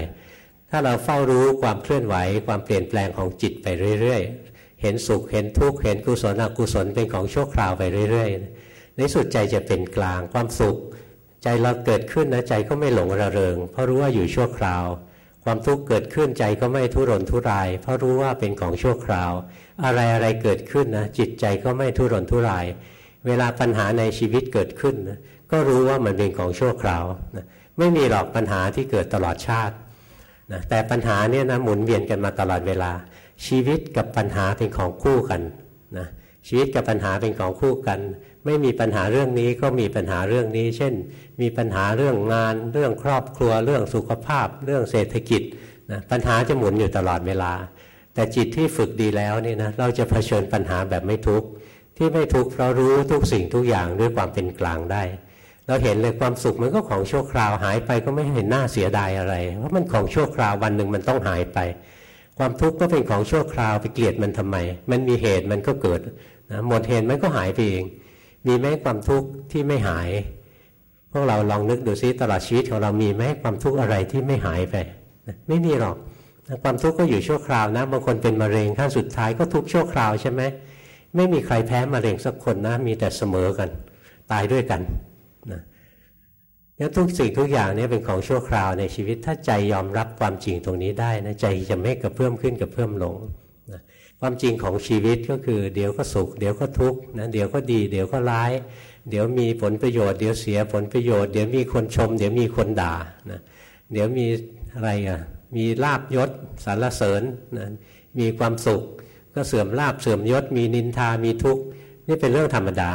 ถ้าเราเฝ้ารู้ความเคลื่อนไหว ความเปลี่ยนแปลงของจิตไปเรื่อย ๆ เห็นสุขเห็นทุกข์เห็นกุศลอกุศลเป็นของชั่วคราวไปเรื่อย ๆ ในสุดใจจะเป็นกลางความสุข ใจเราเกิดขึ้นนะใจก็ไม่หลงระเริง เพราะรู้ว่าอยู่ชั่วคราว ความทุกข์เกิดขึ้นใจก็ไม่ทุรนทุราย เพราะรู้ว่าเป็นของชั่วคราว อะไรอะไรเกิดขึ้นนะจิตใจก็ไม่ทุรนทุราย เวลาปัญหาในชีวิตเกิดขึ้นนะก็รู้ว่ามันเป็นของชั่วคราวนะไม่มีหรอกปัญหาที่เกิดตลอดชาตินะแต่ปัญหาเนี่ยนะหมุนเวียนกันมาตลอดเวลา ชีวิตกับปัญหาเป็นของคู่กันนะชีวิตกับปัญหาเป็นของคู่กัน ไม่มีปัญหาเรื่องนี้ก็มีปัญหาเรื่องนี้ เช่น มีปัญหาเรื่องงาน เรื่องครอบครัว เรื่องสุขภาพ เรื่องเศรษฐกิจนะปัญหาจะหมุนอยู่ตลอดเวลา แต่จิตที่ฝึกดีแล้วนี่นะเราจะเผชิญปัญหาแบบไม่ทุกข์ที่ไม่ทุกข์เพราะรู้ทุกสิ่งทุกอย่างด้วยความเป็นกลางได้ เราเห็นเลยความสุขมันก็ของชั่วคราวหายไปก็ไม่เห็นหน้าเสียดายอะไรเพราะมันของชั่วคราววันหนึ่งมันต้องหายไป ความทุกข์ก็เป็นของชั่วคราวไปเกลียดมันทำไม มันมีเหตุมันก็เกิดนะหมดเหตุมันก็หายไปเอง มีไหมความทุกข์ที่ไม่หาย พวกเราลองนึกดูซิตลอดชีวิตของเรามีไหมความทุกข์อะไรที่ไม่หายไป ไม่มีหรอกความทุกข์ก็อยู่ชั่วคราวนะบางคนเป็นมะเร็งขั้นสุดท้ายก็ทุกข์ชั่วคราวใช่ไหมไม่มีใครแพ้มะเร็งสักคนนะ มีแต่เสมอกัน ตายด้วยกันนะงั้นทุกสิ่งทุกอย่างนี้เป็นของชั่วคราวในชีวิตถ้าใจยอมรับความจริงตรงนี้ได้นะใจจะไม่กระเพื่อมขึ้นกระเพื่อมลง ความจริงของชีวิตก็คือ เดี๋ยวก็สุข เดี๋ยวก็ทุกข์นะเดี๋ยวก็ดี เดี๋ยวก็ร้าย เดี๋ยวมีผลประโยชน์เดี๋ยวเสียผลประโยชน์เดี๋ยวมีคนชม เดี๋ยวมีคนด่านะเดี๋ยวมีอะไรอะมีลาบยศสารเสริญนะมีความสุข ก็เสื่อมลาบเสื่อมยศ มีนินทามีทุกข์นี่เป็นเรื่องธรรมดา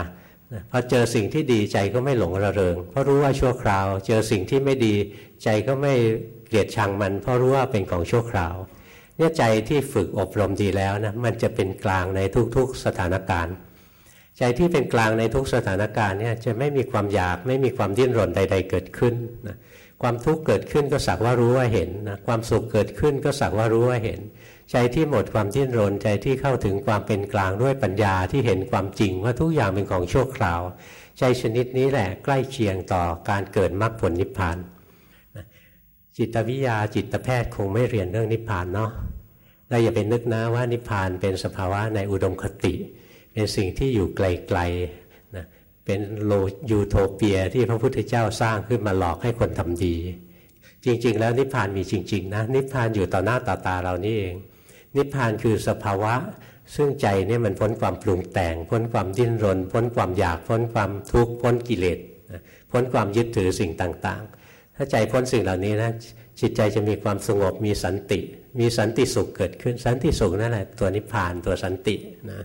นะพอเจอสิ่งที่ดีใจก็ไม่หลงระเริง เพราะรู้ว่าชั่วคราว เจอสิ่งที่ไม่ดีใจก็ไม่เกลียดชังมัน เพราะรู้ว่าเป็นของชั่วคราว เนี่ยใจที่ฝึกอบรมดีแล้วนะมันจะเป็นกลางในทุกๆสถานการณ์ ใจที่เป็นกลางในทุกสถานการณ์เนี่ยจะไม่มีความอยากไม่มีความดิ้นรนใด ๆ เกิดขึ้นนะความทุกข์เกิดขึ้นก็สักว่ารู้ว่าเห็นนะความสุขเกิดขึ้นก็สักว่ารู้ว่าเห็น ใจที่หมดความดิ้นรนใจที่เข้าถึงความเป็นกลางด้วยปัญญาที่เห็นความจริงว่าทุกอย่างเป็นของชั่วคราว ใจชนิดนี้แหละใกล้เคียงต่อการเกิดมรรคผลนิพพานจิตวิทยาจิตแพทย์คงไม่เรียนเรื่องนิพพานเนาะ เราอย่าไปนึกนะว่านิพพานเป็นสภาวะในอุดมคติ เป็นสิ่งที่อยู่ไกลๆนะเป็นโลยูโทเปียที่พระพุทธเจ้าสร้างขึ้นมาหลอกให้คนทำดี จริง ๆ แล้วนิพพานมีจริง ๆ นะ นิพพานอยู่ต่อหน้าต่อตาเรานี่เอง นิพพานคือสภาวะ ซึ่งใจนี่มันพ้นความปรุงแต่ง พ้นความดิ้นรน พ้นความอยากพ้นความทุกข์พ้นกิเลสพ้นความยึดถือสิ่งต่างๆ ถ้าใจพ้นสิ่งเหล่านี้นะ จิตใจจะมีความสงบมีสันติ มีสันติสุขเกิดขึ้นสันติสุขนั่นแหละตัวนิพพานตัวสันตินะ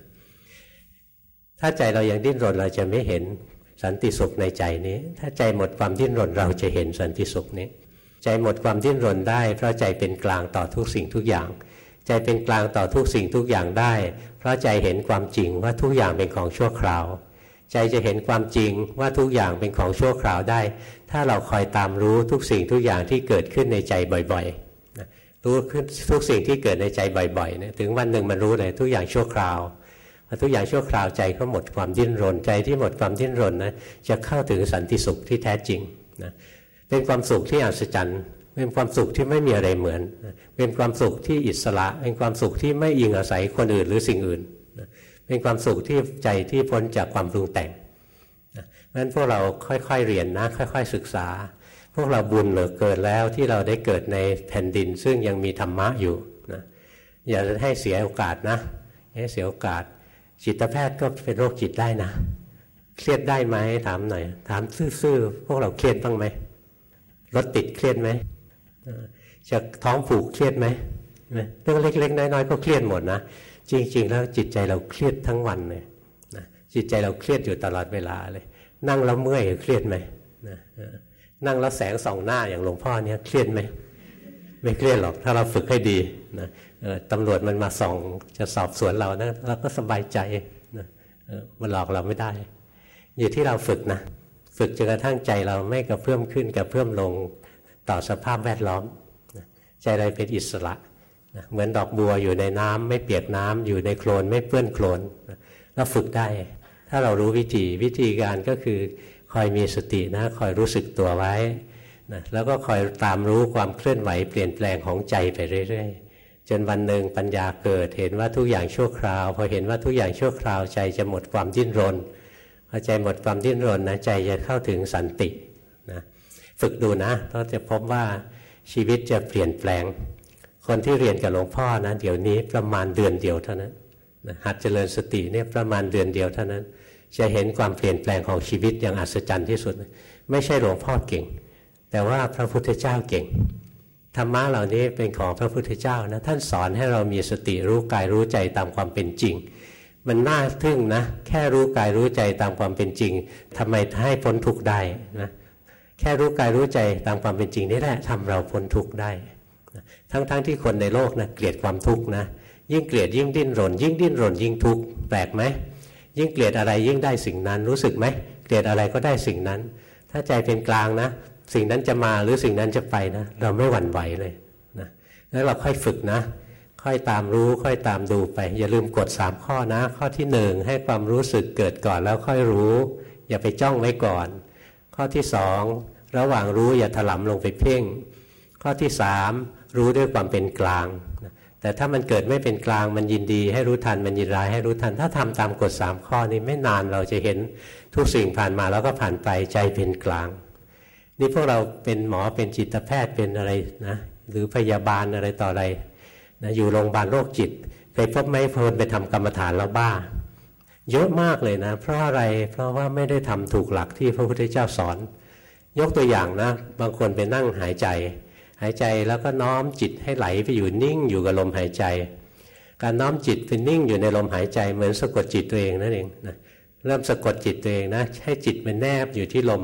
ถ้าใจเรายังดิ้นรนเราจะไม่เห็นสันติสุขในใจนี้ ถ้าใจหมดความดิ้นรนเราจะเห็นสันติสุขนี้ ใจหมดความดิ้นรนได้ เพราะใจเป็นกลางต่อทุกสิ่งทุกอย่าง ใจเป็นกลางต่อทุกสิ่งทุกอย่างได้ เพราะใจเห็นความจริงว่าทุกอย่างเป็นของชั่วคราว ใจจะเห็นความจริงว่าทุกอย่างเป็นของชั่วคราวได้ ถ้าเราคอยตามรู้ทุกสิ่งทุกอย่างที่เกิดขึ้นในใจบ่อยๆรู้ทุกสิ่งที่เกิดในใจบ่อยๆนะถึงวันหนึ่งมันรู้เลยทุกอย่างชั่วคราวทุกอย่างชั่วคราวใจก็หมดความดิ้นรนใจที่หมดความดิ้นรนนะจะเข้าถึงสันติสุขที่แท้จริงนะเป็นความสุขที่อัศจรรย์เป็นความสุขที่ไม่มีอะไรเหมือน เป็นความสุขที่อิสระ เป็นความสุขที่ไม่อิงอาศัยคนอื่นหรือสิ่งอื่น เป็นความสุขที่ใจที่พ้นจากความปรุงแต่งเพราะนั้นพวกเราค่อยๆเรียนนะ ค่อย ๆ ศึกษา พวกเราบุญเหลือเกิดแล้วที่เราได้เกิดในแผ่นดิน ซึ่งยังมีธรรมะอยู่นะอย่าให้เสียโอกาสนะให้เสียโอกาส จิตแพทย์ก็เป็นโรคจิตได้นะ เครียดได้ไหมถามหน่อย ถามซื่อๆพวกเราเครียดบ้างไหมรถติดเครียดไหมจะท้องผูกเครียดไหมเรื่องเล็กๆน้อยๆก็เครียดหมดนะ จริง ๆ แล้วจิตใจเราเครียดทั้งวันเลยนะจิตใจเราเครียดอยู่ตลอดเวลาเลย นั่งแล้วเมื่อยเครียดไหมนะนั่งแล้วแสงส่องหน้าอย่างหลวงพ่อเนี่ยเครียดไหมไม่เครียดหรอกถ้าเราฝึกให้ดีนะตำรวจมันมาส่องจะสอบสวนเรานะเราก็สบายใจนะมันหลอกเราไม่ได้ อยู่ที่เราฝึกนะ ฝึกจนกระทั่งใจเราไม่กระเพื่อมขึ้นกระเพื่อมลงต่อสภาพแวดล้อม ใจเราเป็นอิสระ นะเหมือนดอกบัวอยู่ในน้ำไม่เปียกน้ำอยู่ในโคลนไม่เปื้อนโคลนเราฝึกได้ ถ้าเรารู้วิธีวิธีการก็คือคอยมีสตินะคอยรู้สึกตัวไว้นะแล้วก็คอยตามรู้ความเคลื่อนไหวเปลี่ยนแปลงของใจไปเรื่อยๆจนวันหนึ่งปัญญาเกิดเห็นว่าทุกอย่างชั่วคราว พอเห็นว่าทุกอย่างชั่วคราวใจจะหมดความดิ้นรนพอใจหมดความดิ้นรนนะใจจะเข้าถึงสันตินะฝึกดูนะเราจะพบว่าชีวิตจะเปลี่ยนแปลง คนที่เรียนกับหลวงพ่อนะเดี๋ยวนี้ประมาณเดือนเดียวเท่านั้นนะหัดเจริญสติเนี่ยประมาณเดือนเดียวเท่านั้น จะเห็นความเปลี่ยนแปลงของชีวิตอย่างอัศจรรย์ที่สุด ไม่ใช่หลวงพ่อเก่ง แต่ว่าพระพุทธเจ้าเก่งธรรมะเหล่านี้เป็นของพระพุทธเจ้านะท่านสอนให้เรามีสติรู้กายรู้ใจตามความเป็นจริง มันน่าทึ่งนะแค่รู้กายรู้ใจตามความเป็นจริงทำไมให้พ้นทุกข์ได้นะแค่รู้กายรู้ใจตามความเป็นจริงนี่แหละทำเราพ้นทุกข์ได้ ทั้งๆทที่คนในโลกนะเกลียดความทุกข์นะยิ่งเกลียดยิ่งดิ้นรน ยิ่งดิ้นรนยิ่งทุกข์แปลกไหมยิ่งเกลียดอะไรยิ่งได้สิ่งนั้นรู้สึกไหมเกลียดอะไรก็ได้สิ่งนั้น ถ้าใจเป็นกลางนะ สิ่งนั้นจะมาหรือสิ่งนั้นจะไปนะ เราไม่หวั่นไหวเลยนะแล้วเราค่อยฝึกนะ ค่อยตามรู้ค่อยตามดูไป อย่าลืมกดสามข้อนะ ข้อที่หนึ่งให้ความรู้สึกเกิดก่อนแล้วค่อยรู้ อย่าไปจ้องไว้ก่อน ข้อที่สองระหว่างรู้อย่าถลำลงไปเพ่ง ข้อที่สาม รู้ด้วยความเป็นกลาง แต่ถ้ามันเกิดไม่เป็นกลางมันยินดี ให้รู้ทันมันยินร้ายให้รู้ทัน ถ้าทำตามกฎสามข้อนี้ไม่นานเราจะเห็นทุกสิ่งผ่านมาแล้วก็ผ่านไปใจเป็นกลาง นี่พวกเราเป็นหมอเป็นจิตแพทย์เป็นอะไรนะหรือพยาบาลอะไรต่ออะไรนะอยู่โรงพยาบาลโรคจิตไปพบไหมเพลินไปทำกรรมฐานแล้วบ้า เยอะมากเลยนะ เพราะอะไรเพราะว่าไม่ได้ทำถูกหลักที่พระพุทธเจ้าสอน ยกตัวอย่างนะ บางคนไปนั่งหายใจ หายใจแล้วก็น้อมจิตให้ไหลไปอยู่นิ่งอยู่กับลมหายใจ การน้อมจิตเป็นนิ่งอยู่ในลมหายใจเหมือนสะกดจิตตัวเองนั่นเองนะเริ่มสะกดจิตตัวเองนะให้จิตมันแนบอยู่ที่ลม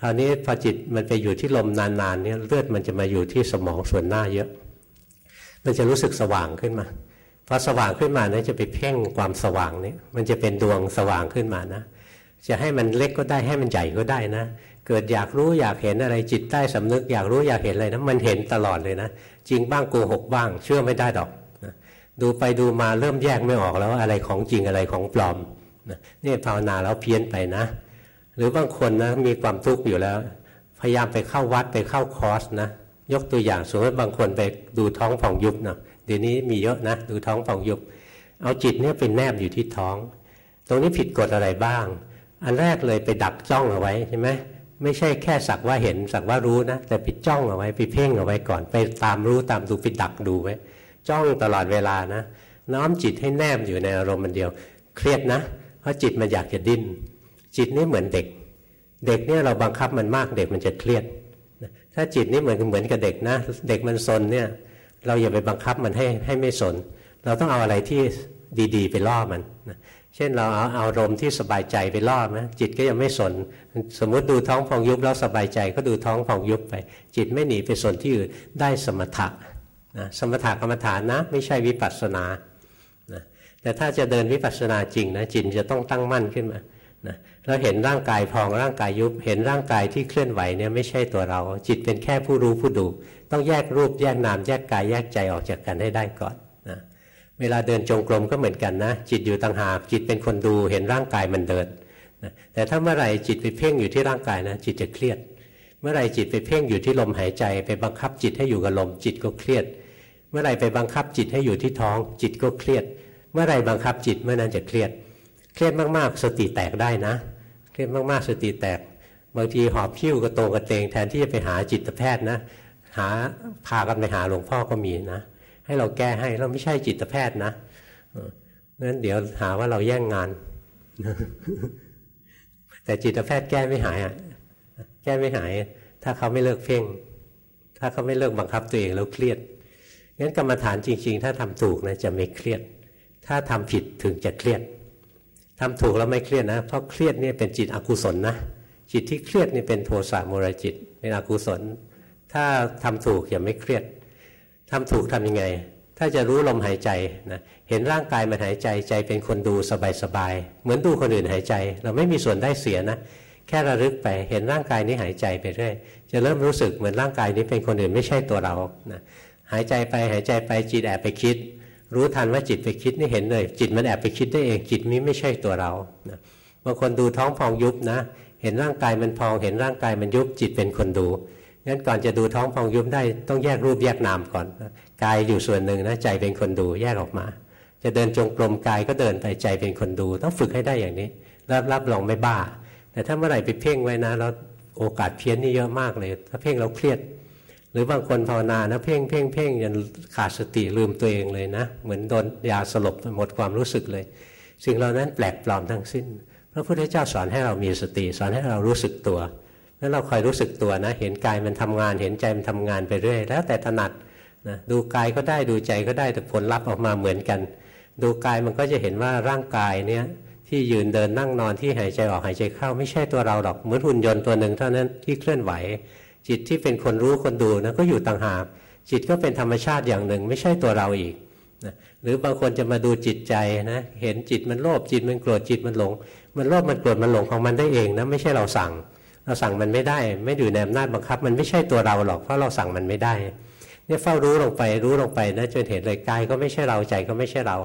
คราวนี้พอจิตมันไปอยู่ที่ลมนานๆเนี่ยเลือดมันจะมาอยู่ที่สมองส่วนหน้าเยอะ มันจะรู้สึกสว่างขึ้นมาพอสว่างขึ้นมาเนี่ยจะไปเพ่งความสว่างนี้มันจะเป็นดวงสว่างขึ้นมานะ จะให้มันเล็กก็ได้ให้มันใหญ่ก็ได้นะ เกิดอยากรู้อยากเห็นอะไรจิตใต้สำนึก อยากรู้อยากเห็นอะไรนะมันเห็นตลอดเลยนะจริงบ้างโกหกบ้าง เชื่อไม่ได้ดอกนะดูไปดูมาเริ่มแยกไม่ออกแล้วว่าอะไรของจริงอะไรของปลอมนะนี่ภาวนาแล้วเพี้ยนไปนะ หรือบางคนนะมีความทุกข์อยู่แล้ว พยายามไปเข้าวัดไปเข้าคอร์สนะยกตัวอย่างสมมติบางคนไปดูท้องผ่องยุบนะเดี๋ยวนี้มีเยอะนะดูท้องผ่องยุบ เอาจิตเนี่ยเป็นแนบอยู่ที่ท้อง ตรงนี้ผิดกฎอะไรบ้าง อันแรกเลยไปดักจ้องเอาไว้ใช่ไหม ไม่ใช่แค่สักว่าเห็นสักว่ารู้นะ แต่ไปจ้องเอาไว้ไปเพ่งเอาไว้ก่อน ไปตามรู้ตามดูไปดักดูไว้จ้องตลอดเวลานะ น้อมจิตให้แนบอยู่ในอารมณ์มันเดียว เครียดนะ เพราะจิตมันอยากจะดิ้นจิตนี่เหมือนเด็ก เด็กเนี่ยเราบังคับมันมากเด็กมันจะเครียดถ้าจิตนี่เหมือนเหมือนกับเด็กนะ เด็กมันสนเนี่ย เราอย่าไปบังคับมันให้ให้ไม่สน เราต้องเอาอะไรที่ดีๆ ไปล่อมันนะ เช่นเราเอาเอารมณ์ที่สบายใจไปล่อนะจิตก็ยังไม่สน สมมติดูท้องพองยุบแล้วสบายใจก็ดูท้องพองยุบไป จิตไม่หนีไปสนที่อื่นได้สมถะนะสมถะกรรมฐานนะ ไม่ใช่วิปัสสนานะแต่ถ้าจะเดินวิปัสสนาจริงนะจิตจะต้องตั้งมั่นขึ้นมานะเราเห็นร่างกายพองร่างกายยุบ เห็นร่างกายที่เคลื่อนไหวเนี่ยไม่ใช่ตัวเรา จิตเป็นแค่ผู้รู้ผู้ดู ต้องแยกรูปแยกนามแยกกายแยกใจออกจากกันให้ได้ก่อน เวลาเดินจงกรมก็เหมือนกันนะ จิตอยู่ต่างหากจิตเป็นคนดูเห็นร่างกายมันเดินนะแต่ถ้าเมื่อไหร่จิตไปเพ่งอยู่ที่ร่างกายนะ จิตจะเครียด เมื่อไหร่จิตไปเพ่งอยู่ที่ลมหายใจ ไปบังคับจิตให้อยู่กับลม จิตก็เครียด เมื่อไหร่ไปบังคับจิตให้อยู่ที่ท้อง จิตก็เครียด เมื่อไหร่บังคับจิตเมื่อนั้นจะเครียด เครียดมากๆ สติแตกได้นะ เครียดมากๆ สติแตก บางทีหอบพิ้วกระโตงกระเตงแทนที่จะไปหาจิตแพทย์นะ หาพากันไปหาหลวงพ่อก็มีนะ ให้เราแก้ให้เราไม่ใช่จิตแพทย์นะงั้นเดี๋ยวหาว่าเราแย่งงาน แต่จิตแพทย์แก้ไม่หายอะแก้ไม่หาย ถ้าเขาไม่เลิกเพ่ง ถ้าเขาไม่เลิกบังคับตัวเองแล้วเครียดงั้นกรรมฐานจริง ๆ ถ้าทำถูกนะจะไม่เครียด ถ้าทำผิดถึงจะเครียดทำถูกแล้วไม่เครียดนะ เพราะเครียดเนี่ยเป็นจิตอกุศลนะจิตที่เครียดนี่เป็นโทสะโมรจิต เป็นอกุศล ถ้าทำถูกอย่าไม่เครียด ทำถูกทํำยังไง ถ้าจะรู้ลมหายใจนะเห็นร่างกายมันหายใจใจเป็นคนดูสบายๆเหมือนดูคนอื่นหายใจ เราไม่มีส่วนได้เสียนะแค่ระลึกไปเห็นร่างกายนี้หายใจไปเรื่อยจะเริ่มรู้สึกเหมือนร่างกายนี้เป็นคนอื่นไม่ใช่ตัวเรานะหายใจไปหายใจไปจิตแอบไปคิด รู้ทันว่าจิตไปคิดนี่เห็นเลย จิตมันแอบไปคิดได้เองจิตนี้ไม่ใช่ตัวเรานะบางคนดูท้องพองยุบนะ เห็นร่างกายมันพอง เห็นร่างกายมันยุบจิตเป็นคนดู งั้นก่อนจะดูท้องพองยุบได้ต้องแยกรูปแยกนามก่อนกายอยู่ส่วนหนึ่งนะใจเป็นคนดูแยกออกมา จะเดินจงกรมกายก็เดินไปใจเป็นคนดู ต้องฝึกให้ได้อย่างนี้ รับรับรองไม่บ้า แต่ถ้าเมื่อไหร่ไปเพ่งไว้นะแล้วโอกาสเพี้ยนนี่เยอะมากเลย ถ้าเพ่งเราเครียด หรือบางคนภาวนานะเพ่งเพ่งเพ่งยันขาดสติลืมตัวเองเลยนะ เหมือนโดนยาสลบหมดความรู้สึกเลย สิ่งเหล่านั้นแปลกปลอมทั้งสิ้น พระพุทธเจ้าสอนให้เรามีสติ สอนให้เรารู้สึกตัว แล้วเราคอยรู้สึกตัวนะ เห็นกายมันทำงาน เห็นใจมันทำงานไปเรื่อย แล้วแต่ถนัดนะดูกายก็ได้ดูใจก็ได้แต่ผลลัพธ์ออกมาเหมือนกัน ดูกายมันก็จะเห็นว่าร่างกายเนี้ยที่ยืนเดินนั่งนอนที่หายใจออกหายใจเข้า ไม่ใช่ตัวเราหรอกเหมือนหุ่นยนต์ตัวหนึ่งเท่านั้นที่เคลื่อนไหว จิตที่เป็นคนรู้คนดูนะก็อยู่ต่างหากจิตก็เป็นธรรมชาติอย่างหนึ่ง ไม่ใช่ตัวเราอีกนะหรือบางคนจะมาดูจิตใจนะเห็นจิตมันโลภจิตมันโกรธจิตมันหลง มันโลภมันโกรธมันหลงของมันได้เองนะไม่ใช่เราสั่ง เราสั่งมันไม่ได้ ไม่อยู่ในอำนาจบังคับ มันไม่ใช่ตัวเราหรอกเพราะเราสั่งมันไม่ได้ เนี่ยเฝ้ารู้ลงไปรู้ลงไปนะจนเห็นเลยกายก็ไม่ใช่เราใจก็ไม่ใช่เรา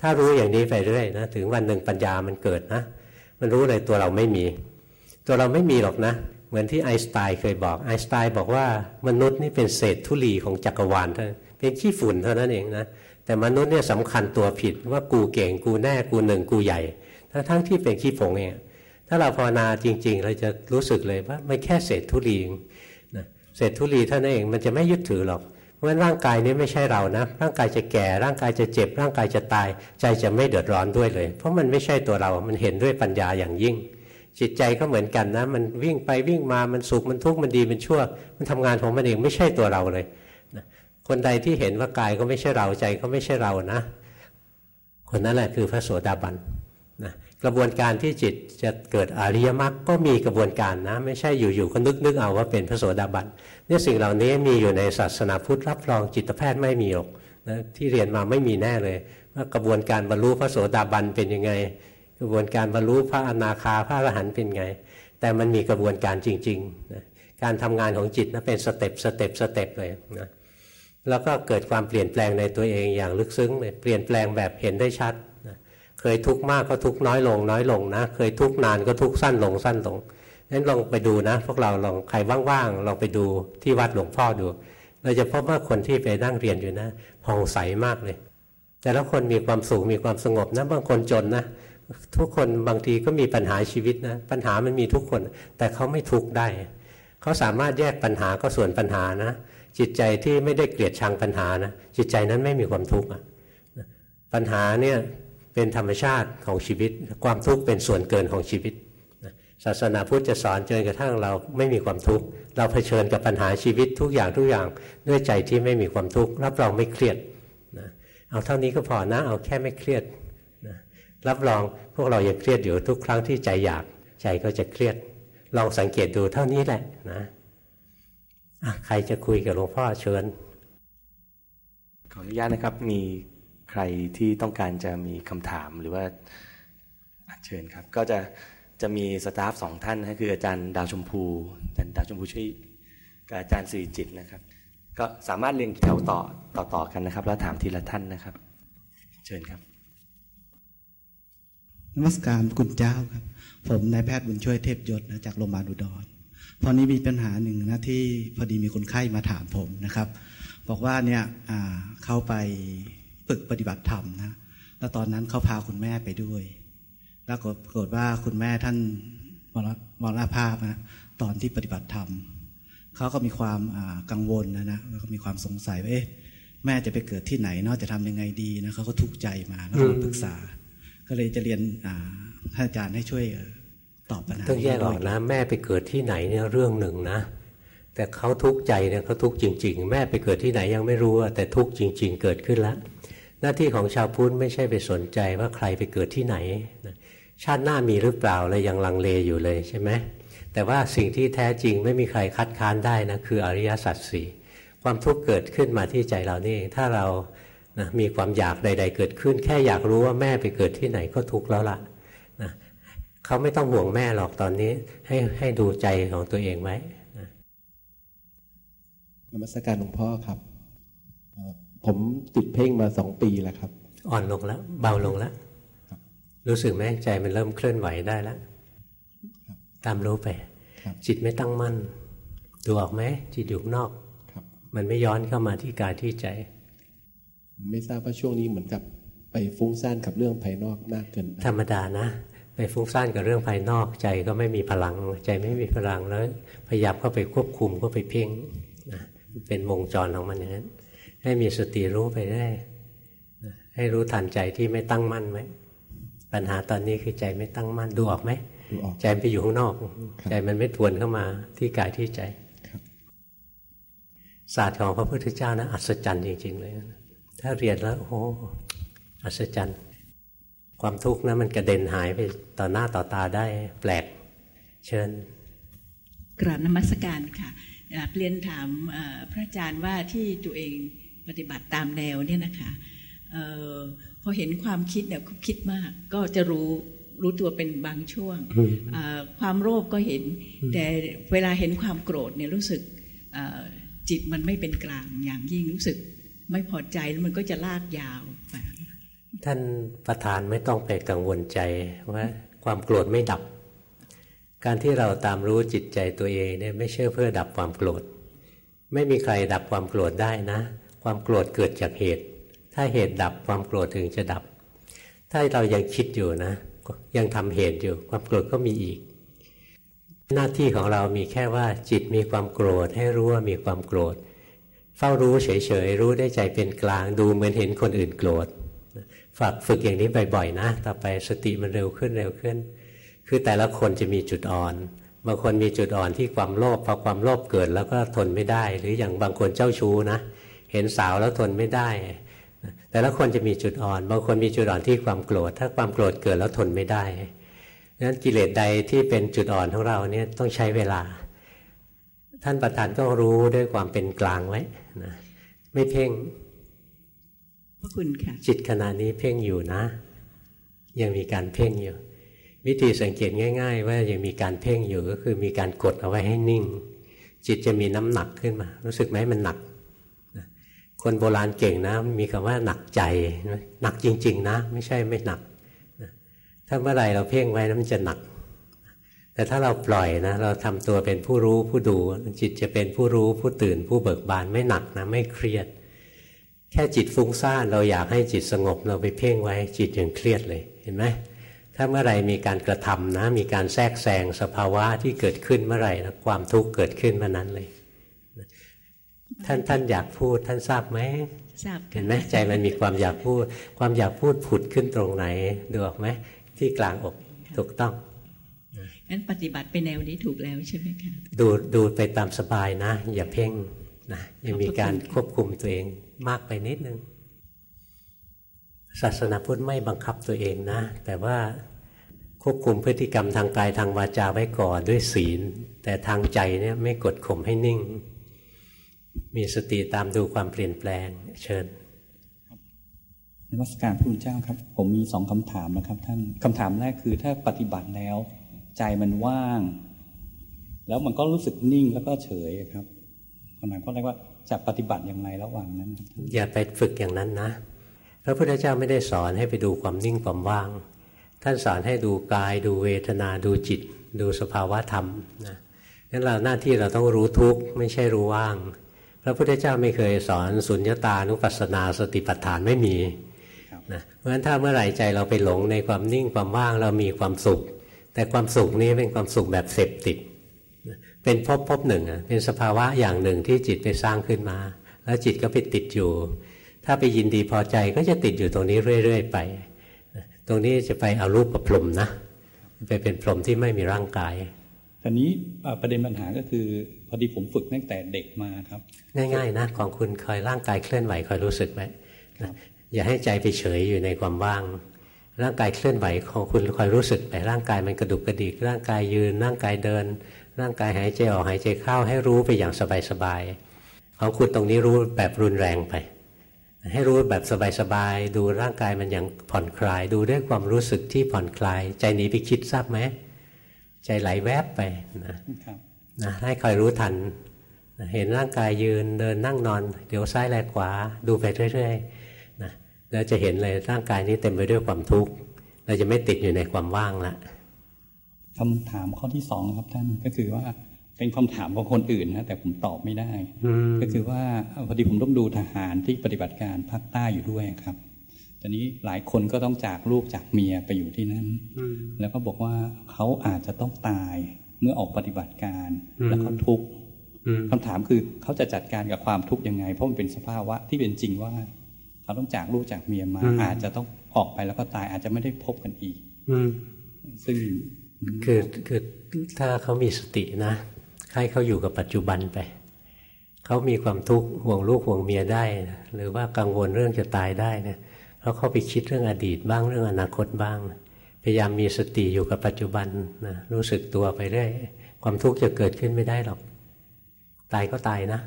ถ้ารู้อย่างนี้ไปเรื่อยนะถึงวันหนึ่งปัญญามันเกิดนะ มันรู้เลยตัวเราไม่มี ตัวเราไม่มีหรอกนะ เหมือนที่ไอน์สไตน์เคยบอกไอน์สไตน์บอกว่ามนุษย์นี่เป็นเศษธุลีของจักรวาลเท่านั้นเป็นขี้ฝุ่นเท่านั้นเองนะแต่มนุษย์เนี่ยสำคัญตัวผิดว่ากูเก่งกูแน่กูหนึ่งกูใหญ่ทั้งทั้งที่เป็นขี้ผงเอง ถ้าเราภาวนาจริง ๆ เราจะรู้สึกเลยว่าไม่แค่เศษธุลีนะเศษธุลีเท่านั้นเองมันจะไม่ยึดถือหรอกเพราะร่างกายนี้ไม่ใช่เรานะ ร่างกายจะแก่ร่างกายจะเจ็บ ร่างกายจะตาย ใจจะไม่เดือดร้อนด้วยเลย เพราะมันไม่ใช่ตัวเรา มันเห็นด้วยปัญญาอย่างยิ่ง จิตใจก็เหมือนกันนะ มันวิ่งไปวิ่งมามันสุขมันทุกข์มันดีมันชั่ว มันทำงานของมันเองไม่ใช่ตัวเราเลยนะคนใดที่เห็นว่ากายก็ไม่ใช่เราใจก็ไม่ใช่เรานะ คนนั้นแหละคือพระโสดาบัน กระบวนการที่จิตจะเกิดอริยมรรคก็มีกระบวนการนะ ไม่ใช่อยู่ๆก็นึกนึกเอาว่าเป็นพระโสดาบันเนี่ยสิ่งเหล่านี้มีอยู่ในศาสนาพุทธรับรองจิตแพทย์ไม่มีหรอกนะที่เรียนมาไม่มีแน่เลย ว่ากระบวนการบรรลุพระโสดาบันเป็นยังไง กระบวนการบรรลุพระอนาคาพระอรหันต์เป็นไง แต่มันมีกระบวนการจริงๆนะการทำงานของจิตนะเป็น step step step เลยนะแล้วก็เกิดความเปลี่ยนแปลงในตัวเองอย่างลึกซึ้งเลยเปลี่ยนแปลงแบบเห็นได้ชัด เคยทุกข์มากก็ทุกข์น้อยลง น้อยลงนะ เคยทุกข์นานก็ทุกข์สั้นลงสั้นลงนั้นลองไปดูนะ พวกเราลองใครว่างๆลองไปดูที่วัดหลวงพ่อดู เราจะพบว่าคนที่ไปนั่งเรียนอยู่นะผ่องใสมากเลย แต่ละคนมีความสุขมีความสงบนะบางคนจนนะทุกคนบางทีก็มีปัญหาชีวิตนะ ปัญหามันมีทุกคน แต่เขาไม่ทุกข์ได้ เขาสามารถแยกปัญหาก็ส่วนปัญหานะ จิตใจที่ไม่ได้เกลียดชังปัญหานะ จิตใจนั้นไม่มีความทุกข์ปัญหาเนี่ย เป็นธรรมชาติของชีวิต ความทุกข์เป็นส่วนเกินของชีวิตศาสนาพุทธจะสอนจนกระทั่งเราไม่มีความทุกข์เราเผชิญกับปัญหาชีวิตทุกอย่างทุกอย่างด้วยใจที่ไม่มีความทุกข์รับรองไม่เครียดนะเอาเท่านี้ก็พอนะ เอาแค่ไม่เครียดนะรับรองพวกเรายังเครียดอยู่ทุกครั้งที่ใจอยากใจก็จะเครียด ลองสังเกตดูเท่านี้แหละนะใครจะคุยกับหลวงพ่อเชิญขออนุญาตนะครับมี ใครที่ต้องการจะมีคำถามหรือว่าเชิญครับ ก็จะจะมีสตาฟสองท่านนะคืออาจารย์ดาวชมพูอาจารย์ดาวชมพูช่วยกับอาจารย์สิริจิตนะครับ ก็สามารถเรียงแถวต่อต่อต่อกันนะครับ แล้วถามทีละท่านนะครับ เชิญครับนมัสการคุณเจ้าครับ ผมนายแพทย์บุญช่วยเทพยศนะจากโรงพยาบาลอุดรพอนี้มีปัญหาหนึ่งนะที่พอดีมีคนไข้มาถามผมนะครับ บอกว่าเนี่ยเขาไป ฝึกปฏิบัติธรรมนะ แล้วตอนนั้นเขาพาคุณแม่ไปด้วย แล้วปรากฏว่าคุณแม่ท่านมรณภาพนะตอนที่ปฏิบัติธรรมเขาก็มีความกังวลนะนะแล้วก็มีความสงสัยว่าเอ๊ะแม่จะไปเกิดที่ไหนเนาะจะทำยังไงดีนะเขาก็ทุกข์ใจมาแล้วมาปรึกษา ก็เลยจะเรียนท่านอาจารย์ให้ช่วยตอบปัญหาต้องแยกออกนะ แม่ไปเกิดที่ไหนเนี่ยเรื่องหนึ่งนะ แต่เขาทุกข์ใจเนี่ยเขาทุกข์จริง ๆ แม่ไปเกิดที่ไหนยังไม่รู้แต่ทุกข์จริง ๆ เกิดขึ้นแล้ว หน้าที่ของชาวพุทธไม่ใช่ไปสนใจว่าใครไปเกิดที่ไหนนะชาติหน้ามีหรือเปล่าเลยยังลังเลอยู่เลยใช่ไหมแต่ว่าสิ่งที่แท้จริงไม่มีใครคัดค้านได้นะคืออริยสัจสี่ความทุกข์เกิดขึ้นมาที่ใจเรานี่ถ้าเรานะมีความอยากใด ๆ เกิดขึ้น แค่อยากรู้ว่าแม่ไปเกิดที่ไหนก็ทุกข์แล้วล่ะนะเขาไม่ต้องห่วงแม่หรอกตอนนี้ ให้ให้ดูใจของตัวเองไว้นะนมัสการหลวงพ่อครับ ผมติดเพ่งมาสองปีแล้วครับ อ่อนลงแล้ว เบาลงแล้ว รู้สึกไหมใจมันเริ่มเคลื่อนไหวได้แล้วตามรู้ไป จิตไม่ตั้งมั่น ดูออกไหมจิตอยู่นอกมันไม่ย้อนเข้ามาที่กายที่ใจ ไม่ทราบว่าช่วงนี้เหมือนกับ ไปฟุ้งซ่านกับเรื่องภายนอกมากเกินธรรมดานะ ไปฟุ้งซ่านกับเรื่องภายนอกใจก็ไม่มีพลัง ใจไม่มีพลังแล้ว พยายามเข้าไปควบคุมก็ไปเพ่งนะเป็นวงจรของมันอย่างนั้น ให้มีสติรู้ไปได้ให้รู้ทันใจที่ไม่ตั้งมั่นไหมปัญหาตอนนี้คือใจไม่ตั้งมั่นดูออกไหมใจไปอยู่ข้างนอก ใจมันไม่ทวนเข้ามาที่กายที่ใจศาสตร์ของพระพุทธเจ้านะอัศจรรย์จริง ๆ เลย ถ้าเรียนแล้วโอ้อัศจรรย์ ความทุกข์นะมันกระเด็นหายไปต่อหน้าต่อตาได้แปลก เชิญ กราบนมัสการค่ะอยากเรียนถามพระอาจารย์ว่าที่ตัวเอง ปฏิบัติตามแนวเนี่ยนะคะพอเห็นความคิดเนี่ยคิดมาก ก็จะรู้รู้ตัวเป็นบางช่วง ความโลภก็เห็น แต่เวลาเห็นความโกรธเนี่ยรู้สึกจิตมันไม่เป็นกลางอย่างยิ่งรู้สึกไม่พอใจแล้วมันก็จะลากยาวไปท่านประธานไม่ต้องไปกังวลใจว่าความโกรธไม่ดับ การที่เราตามรู้จิตใจตัวเองเนี่ยไม่ใช่เพื่อดับความโกรธ ไม่มีใครดับความโกรธได้นะ ความโกรธเกิดจากเหตุ ถ้าเหตุดับความโกรธถึงจะดับ ถ้าเรายังคิดอยู่นะ ยังทำเหตุอยู่ ความโกรธก็มีอีก หน้าที่ของเรามีแค่ว่าจิตมีความโกรธ ให้รู้ว่ามีความโกรธ เฝ้ารู้เฉยๆรู้ได้ใจเป็นกลางดูเหมือนเห็นคนอื่นโกรธฝากฝึกอย่างนี้บ่อยๆนะ ต่อไปสติมันเร็วขึ้นเร็วขึ้น คือแต่ละคนจะมีจุดอ่อน บางคนมีจุดอ่อนที่ความโลภพอความโลภเกิดแล้วก็ทนไม่ได้ หรืออย่างบางคนเจ้าชู้นะ เห็นสาวแล้วทนไม่ได้ แต่ละคนจะมีจุดอ่อน บางคนมีจุดอ่อนที่ความโกรธ ถ้าความโกรธเกิดแล้วทนไม่ได้นั้นกิเลสใดที่เป็นจุดอ่อนของเราเนี่ยต้องใช้เวลา ท่านประธานก็รู้ด้วยความเป็นกลางไว้นะไม่เพ่งพระคุณค่ะจิตขณะนี้เพ่งอยู่นะ ยังมีการเพ่งอยู่ วิธีสังเกตง่าย ๆ ว่ายังมีการเพ่งอยู่ก็คือมีการกดเอาไว้ให้นิ่ง จิตจะมีน้ำหนักขึ้นมา รู้สึกไหมมันหนัก คนโบราณเก่งนะ มีคำว่าหนักใจหนักจริง ๆ นะ ไม่ใช่ไม่หนักถ้าเมื่อไรเราเพ่งไว้นะมันจะหนัก แต่ถ้าเราปล่อยนะเราทำตัวเป็นผู้รู้ผู้ดู จิตจะเป็นผู้รู้ผู้ตื่นผู้เบิกบานไม่หนักนะไม่เครียด แค่จิตฟุ้งซ่านเราอยากให้จิตสงบเราไปเพ่งไว้ จิตยังเครียดเลยเห็นไหมถ้าเมื่อไรมีการกระทำนะ มีการแทรกแซงสภาวะที่เกิดขึ้นเมื่อไหร่นะความทุกข์เกิดขึ้นเมื่อนั้นเลย ท่านท่านอยากพูดท่านทราบไหมทราบเห็นไหมใจมันมีความอยากพูด ความอยากพูดผุดขึ้นตรงไหนดูออกไหมที่กลางอกถูกต้องงั้นปฏิบัติไปแนวนี้ถูกแล้วใช่ไหมคะดูดูไปตามสบายนะ อย่าเพ่งนะยังมีการควบคุมตัวเองมากไปนิดนึงศาสนาพุทธไม่บังคับตัวเองนะ แต่ว่าควบคุมพฤติกรรมทางกายทางวาจาไว้ก่อนด้วยศีล แต่ทางใจเนี่ยไม่กดข่มให้นิ่ง มีสติตามดูความเปลี่ยนแปลง เชิญนวัตการพระคุณเจ้าครับ ผมมีสองคำถามนะครับ ท่านคำถามแรกคือถ้าปฏิบัติแล้ว ใจมันว่าง แล้วมันก็รู้สึกนิ่งแล้วก็เฉยครับคำถามก็เรียกว่าจะปฏิบัติอย่างไรระหว่างนั้น อย่าไปฝึกอย่างนั้นนะพระพุทธเจ้าไม่ได้สอนให้ไปดูความนิ่งความว่าง ท่านสอนให้ดูกาย ดูเวทนาดูจิต ดูสภาวะธรรมนะนั้นเราหน้าที่เราต้องรู้ทุกข์ไม่ใช่รู้ว่าง พระพุทธเจ้าไม่เคยสอนสุญญตานุปัสสนาสติปัฏฐานไม่มีนะเพราะฉะนั้นถ้าเมื่อไหร่ใจเราไปหลงในความนิ่งความว่างเรามีความสุข แต่ความสุขนี้เป็นความสุขแบบเสพติด เป็นพบพบหนึ่งเป็นสภาวะอย่างหนึ่งที่จิตไปสร้างขึ้นมา แล้วจิตก็ไปติดอยู่ ถ้าไปยินดีพอใจก็จะติดอยู่ตรงนี้เรื่อยๆไป ตรงนี้จะไปเอารูปประพรมนะ ไปเป็นพรหมที่ไม่มีร่างกาย ตอนนี้ประเด็นปัญหาก็คือพอดีผมฝึกตั้งแต่เด็กมาครับ ง่ายๆนะของคุณคอยร่างกายเคลื่อนไหวคอยรู้สึกไหมอย่าให้ใจไปเฉยอยู่ในความว่าง ร่างกายเคลื่อนไหวของคุณคอยรู้สึกไปร่างกายมันกระดุกกระดิกร่างกายยืน ร่างกายเดิน ร่างกายหายใจออกหายใจเข้าให้รู้ไปอย่างสบายๆของคุณตรงนี้รู้แบบรุนแรงไป ให้รู้แบบสบายๆดูร่างกายมันอย่างผ่อนคลาย ดูด้วยความรู้สึกที่ผ่อนคลาย ใจหนีไปคิดทราบไหม ใจไหลแวบไปนะนะให้คอยรู้ทันเห็นร่างกายยืนเดินนั่งนอน เดี๋ยวซ้ายแลขวาดูไปเรื่อยๆเราจะเห็นเลยร่างกายนี้เต็มไปด้วยความทุกข์เราจะไม่ติดอยู่ในความว่างละคำถามข้อที่สองครับท่านก็คือว่าเป็นคำถามของคนอื่นนะแต่ผมตอบไม่ได้ ก็คือว่าพอดีผมต้องดูทหารที่ปฏิบัติการภาคใต้อยู่ด้วยครับ ตอนนี้หลายคนก็ต้องจากลูกจากเมียไปอยู่ที่นั่นแล้วก็บอกว่าเขาอาจจะต้องตายเมื่อออกปฏิบัติการแล้วเขาทุกข์คำถามคือเขาจะจัดการกับความทุกข์ยังไง เพราะมันเป็นสภาวะที่เป็นจริงว่า เขาต้องจากลูกจากเมียมา อาจจะต้องออกไปแล้วก็ตายอาจจะไม่ได้พบกันอีกอืซึ่งคือคือถ้าเขามีสตินะให้เขาอยู่กับปัจจุบันไปเขามีความทุกข์ห่วงลูกห่วงเมียได้ หรือว่ากังวลเรื่องจะตายได้เนี่ย เพราะเขาไปคิดเรื่องอดีตบ้างเรื่องอนาคตบ้าง พยายามมีสติอยู่กับปัจจุบันนะรู้สึกตัวไปเรื่อยความทุกข์จะเกิดขึ้นไม่ได้หรอก ตายก็ตายนะ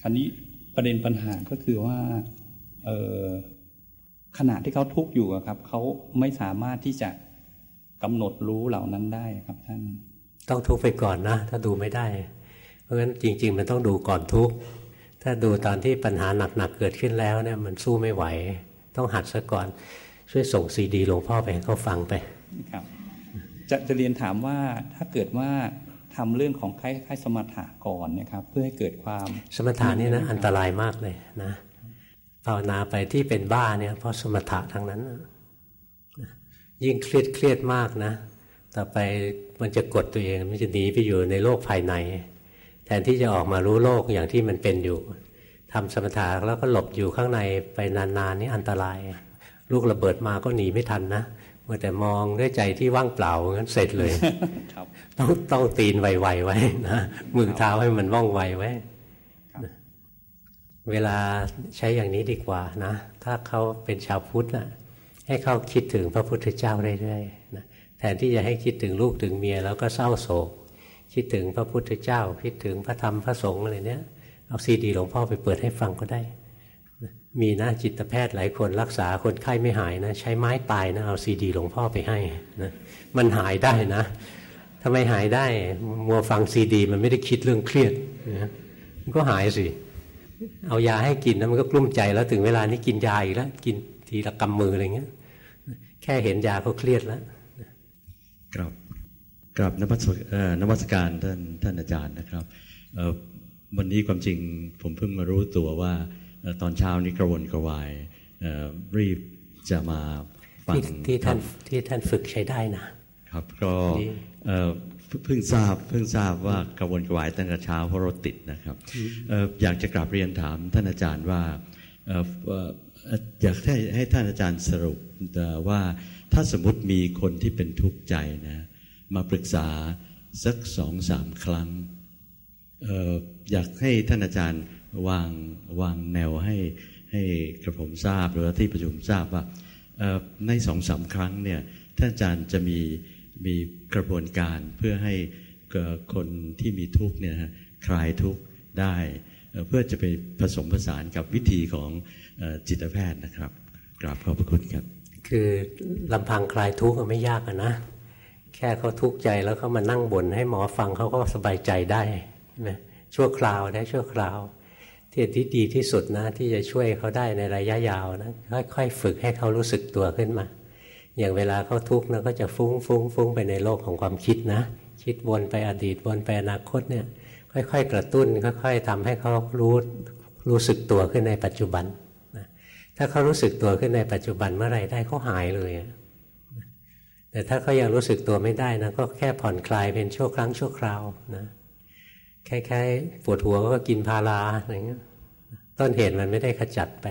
คราวนี้ประเด็นปัญหาก็คือว่าเออขณะที่เขาทุกข์อยู่ครับเขาไม่สามารถที่จะกำหนดรู้เหล่านั้นได้ครับท่าน ต้องทุกข์ไปก่อนนะ ถ้าดูไม่ได้ เพราะฉะนั้นจริง ๆ มันต้องดูก่อนทุกข์ ถ้าดูตอนที่ปัญหาหนักๆเกิดขึ้นแล้วเนี่ยมันสู้ไม่ไหว ต้องหัดซะก่อน ช่วยส่งซีดีหลวงพ่อไปให้เขาฟังไปครับจะจะเรียนถามว่าถ้าเกิดว่าทำเรื่องของคล้ายๆสมถะก่อนเนี่ยครับเพื่อให้เกิดความสมถะนี่นะอันตรายมากเลยนะภาวนาไปที่เป็นบ้าเนี่ยเพราะสมถะทั้งนั้นยิ่งเครียดเครียดมากนะ ต่อไปมันจะกดตัวเองมันจะหนีไปอยู่ในโลกภายใน แทนที่จะออกมารู้โลกอย่างที่มันเป็นอยู่ทำสมถะแล้วก็หลบอยู่ข้างในไปนานๆนี่อันตราย ลูกระเบิดมาก็หนีไม่ทันนะเมื่อแต่มองด้วยใจที่ว่างเปล่างั้นเสร็จเลยต้องต้องตีนไวๆไว้นะมือเท้าให้มันว่องไวไว้เวลาใช้อย่างนี้ดีกว่านะ ถ้าเขาเป็นชาวพุทธนะให้เขาคิดถึงพระพุทธเจ้าเรื่อยๆนะแทนที่จะให้คิดถึงลูกถึงเมียแล้วก็เศร้าโศก คิดถึงพระพุทธเจ้า คิดถึงพระธรรมพระสงฆ์อะไรเนี้ยเอาซีดีหลวงพ่อไปเปิดให้ฟังก็ได้ มีนะจิตแพทย์หลายคนรักษาคนไข้ไม่หายนะ ใช้ไม้ตายนะเอาซีดีหลวงพ่อไปให้นะมันหายได้นะทำไมหายได้มัวฟังซีดี มันไม่ได้คิดเรื่องเครียดนะมันก็หายสิ เอายาให้กินแล้วมันก็กลุ้มใจแล้วถึงเวลานี้กินยาอีกแล้ว กินทีละกำมืออะไรเงี้ย แค่เห็นยาก็เครียดแล้วกรับ กรับนวัตนวัตการท่านท่านอาจารย์นะครับวันนี้ความจริงผมเพิ่งมารู้ตัวว่าตอนเช้านี้กระวนกระวายรีบจะมาฟังที่ท่านที่ท่านฝึกใช้ได้นะครับ ก็เพิ่งทราบเพิ่งทราบว่ากระวนกระวายตั้งแต่เช้าเพราะรถติดนะครับอยากจะกลับเรียนถามท่านอาจารย์ว่าอยากให้ให้ท่านอาจารย์สรุปว่าถ้าสมมติมีคนที่เป็นทุกข์ใจนะ มาปรึกษาสักสองสามครั้งอออยากให้ท่านอาจารย์วางวางแนวให้ให้กระผมทราบหรือที่ประชุมทราบว่าในสองสาครั้งเนี่ยท่านอาจารย์จะมีมีกระบวนการเพื่อให้คนที่มีทุกข์เนี่ยคลายทุกข์ได้เพื่อจะไปผสมผสานกับวิธีของจิตแพทย์นะครับกราบขอบพระคุณครับ คือลำพังคลายทุกข์ไม่ยากนะ แค่เขาทุกข์ใจแล้วเขามานั่งบ่นให้หมอฟังเขาก็สบายใจได้ใช่ไหมชั่วคราวได้ชั่วคราวที่ที่ดีที่สุดนะที่จะช่วยเขาได้ในระยะยาวนะค่อยๆฝึกให้เขารู้สึกตัวขึ้นมา อย่างเวลาเขาทุกข์นะก็จะฟุ้งฟุ้งฟุ้งไปในโลกของความคิดนะ คิดวนไปอดีตวนไปอนาคตเนี่ย ค่อยๆกระตุ้น ค่อยๆทำให้เขารู้รู้สึกตัวขึ้นในปัจจุบันนะถ้าเขารู้สึกตัวขึ้นในปัจจุบันเมื่อไรได้เขาหายเลย แต่ถ้าเขายังรู้สึกตัวไม่ได้นะก็แค่ผ่อนคลายเป็นชั่วครั้งชั่วคราวนะคล้ายๆปวดหัวก็กินพาราอะไรเงี้ยต้นเหตุมันไม่ได้ขจัดไป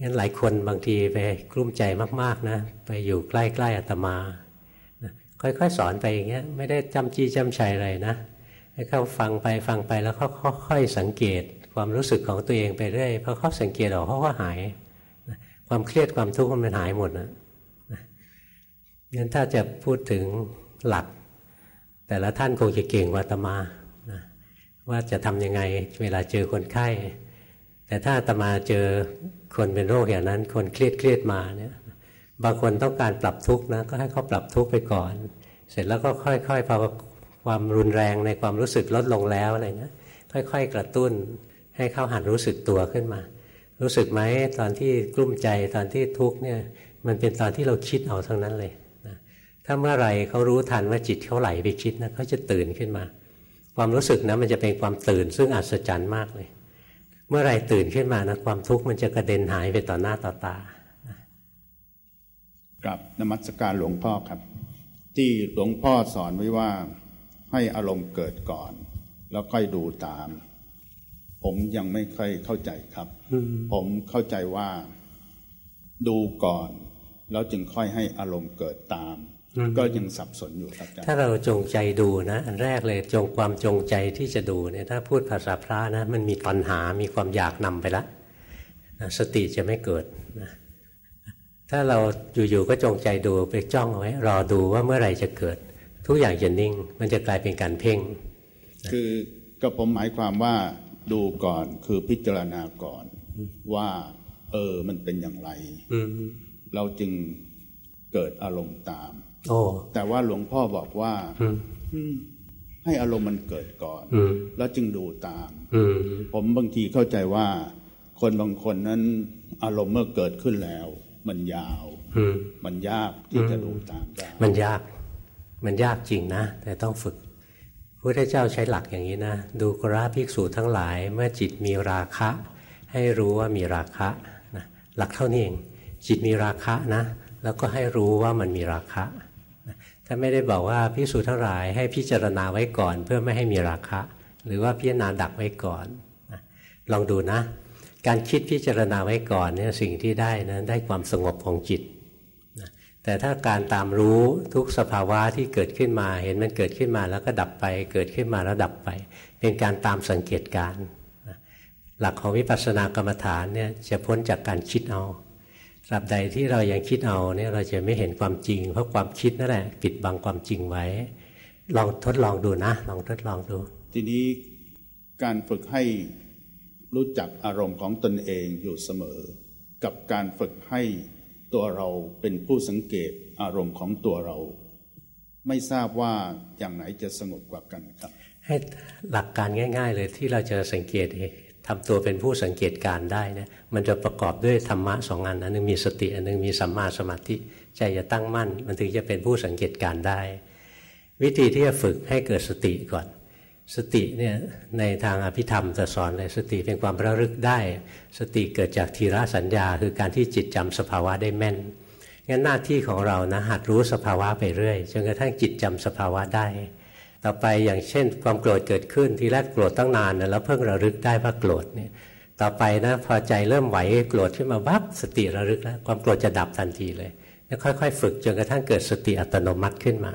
งั้นหลายคนบางทีไปกลุ้มใจมากๆนะไปอยู่ใกล้ๆอาตมาค่อยๆสอนไปอย่างเงี้ยไม่ได้จำจี้จำชัยอะไรนะให้เขาฟังไปฟังไปแล้วเขาค่อยๆสังเกตความรู้สึกของตัวเองไปเรื่อยพอเขาสังเกตออกเขาก็หาย ความเครียดความทุกข์มันหายหมดนะ งั้นถ้าจะพูดถึงหลัก แต่ละท่านคงจะเก่งกว่าตมานะว่าจะทำยังไงเวลาเจอคนไข้ แต่ถ้าตมาเจอคนเป็นโรคอย่างนั้น คนเครียดเครียดมาเนี่ยบางคนต้องการปรับทุกข์นะก็ให้เขาปรับทุกข์ไปก่อน เสร็จแล้วก็ค่อยๆพอความรุนแรงในความรู้สึกลดลงแล้วอะไรเงี้ยค่อย ๆ กระตุ้นให้เขาหันรู้สึกตัวขึ้นมา รู้สึกไหมตอนที่กลุ้มใจตอนที่ทุกข์เนี่ยมันเป็นตอนที่เราคิดเอาทั้งนั้นเลย ถ้าเมื่อไรเขารู้ทันว่าจิตเขาไหลไปคิดนะเขาจะตื่นขึ้นมา ความรู้สึกนะมันจะเป็นความตื่นซึ่งอัศจรรย์มากเลย เมื่อไรตื่นขึ้นมานะความทุกข์มันจะกระเด็นหายไปต่อหน้าต่อตากับนมัสการหลวงพ่อครับ ที่หลวงพ่อสอนไว้ว่าให้อารมณ์เกิดก่อน แล้วค่อยดูตาม ผมยังไม่ค่อยเข้าใจครับ ผมเข้าใจว่า ดูก่อน แล้วจึงค่อยให้อารมณ์เกิดตาม ก็ยังสับสนอยู่ครับถ้าเราจงใจดูนะอันแรกเลยจงความจงใจที่จะดูเนี่ยถ้าพูดภาษาพระนะมันมีตัณหา มีความอยากนำไปละสติจะไม่เกิดนะถ้าเราอยู่ๆก็จงใจดูไปจ้องเอาไว้รอดูว่าเมื่อไหร่จะเกิด ทุกอย่างจะนิ่ง มันจะกลายเป็นการเพ่ง คือก็ผมหมายความว่าดูก่อนคือพิจารณาก่อนว่า เออมันเป็นอย่างไรเราจึงเกิดอารมณ์ตาม โอ้แต่ว่าหลวงพ่อบอกว่าให้อารมณ์มันเกิดก่อน แล้วจึงดูตามผมบางทีเข้าใจว่า คนบางคนนั้น อารมณ์เมื่อเกิดขึ้นแล้ว มันยาวมันยากที่จะดูตามได้มันยาก มันยากจริงนะ แต่ต้องฝึกพระเจ้าใช้หลักอย่างนี้นะ ดูกราภิกษุทั้งหลาย เมื่อจิตมีราคะ ให้รู้ว่ามีราคะนะหลักเท่านี้เองจิตมีราคะนะ แล้วก็ให้รู้ว่ามันมีราคะ ถ้าไม่ได้บอกว่าพิสูจน์ทั้งหลายให้พิจารณาไว้ก่อน เพื่อไม่ให้มีราคะ หรือว่าพิจารณาดักไว้ก่อน ลองดูนะ การคิดพิจารณาไว้ก่อนเนี่ยสิ่งที่ได้นะได้ความสงบของจิตแต่ถ้าการตามรู้ทุกสภาวะที่เกิดขึ้นมาเห็นมันเกิดขึ้นมาแล้วก็ดับไป เกิดขึ้นมาแล้วดับไป เป็นการตามสังเกตการหลักของวิปัสสนากรรมฐานเนี่ยจะพ้นจากการคิดเอา ตราบใดที่เรายังคิดเอาเนี่ยเราจะไม่เห็นความจริง เพราะความคิดนั่นแหละปิดบังความจริงไว้ ลองทดลองดูนะ ลองทดลองดู ทีนี้การฝึกให้รู้จักอารมณ์ของตนเองอยู่เสมอ กับการฝึกให้ตัวเราเป็นผู้สังเกตอารมณ์ของตัวเรา ไม่ทราบว่าอย่างไหนจะสงบกว่ากันครับ ให้หลักการง่าย ๆ เลยที่เราจะสังเกตเอง ทำตัวเป็นผู้สังเกตการได้นะมันจะประกอบด้วยธรรมะสองอันอันนึงมีสติอันนึงมีสัมมาสมาธิใจจะตั้งมั่น มันถึงจะเป็นผู้สังเกตการได้ วิธีที่จะฝึกให้เกิดสติก่อน สติเนี่ยในทางอภิธรรมจะสอนเลยสติเป็นความระลึกได้ สติเกิดจากทีระสัญญา คือการที่จิตจำสภาวะได้แม่นงั้นหน้าที่ของเรานะหัดรู้สภาวะไปเรื่อยจนกระทั่งจิตจำสภาวะได้ ต่อไปอย่างเช่น ความโกรธเกิดขึ้นทีแรกโกรธตั้งนานนะแล้วเพิ่งระลึกได้ว่าโกรธเนี่ยต่อไปนะพอใจเริ่มไหวโกรธขึ้นมาวับสติระลึกแล้วความโกรธจะดับทันทีเลยแล้วค่อย ๆ ฝึกจนกระทั่งเกิดสติอัตโนมัติขึ้นมา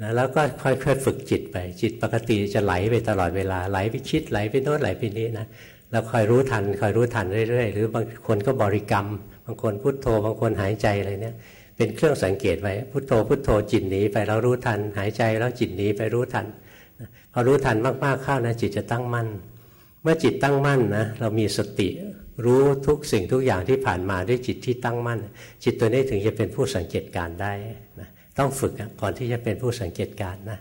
นะแล้วก็ค่อยๆฝึกจิตไป จิตปกติจะไหลไปตลอดเวลาไหลไปคิดไหลไปโน้นไหลไปนี้นะแล้วคอยรู้ทันคอยรู้ทันเรื่อยๆ หรือบางคนก็บริกรรม บางคนพุโทโธบางคนหายใจอะไรเนี่ย เป็นเครื่องสังเกตไว้พุโทโธพุโทโธจิตหนีไปแล้วรู้ทัน หายใจแล้วจิตหนีไปรู้ทันพอรู้ทันมากๆเข้านะจิตจะตั้งมั่น เมื่อจิตตั้งมั่นนะเรามีสติรู้ทุกสิ่งทุกอย่างที่ผ่านมาด้วยจิตที่ตั้งมั่น จิตตัวนี้ถึงจะเป็นผู้สังเกตการได้นะต้องฝึกก่อนที่จะเป็นผู้สังเกตการนะ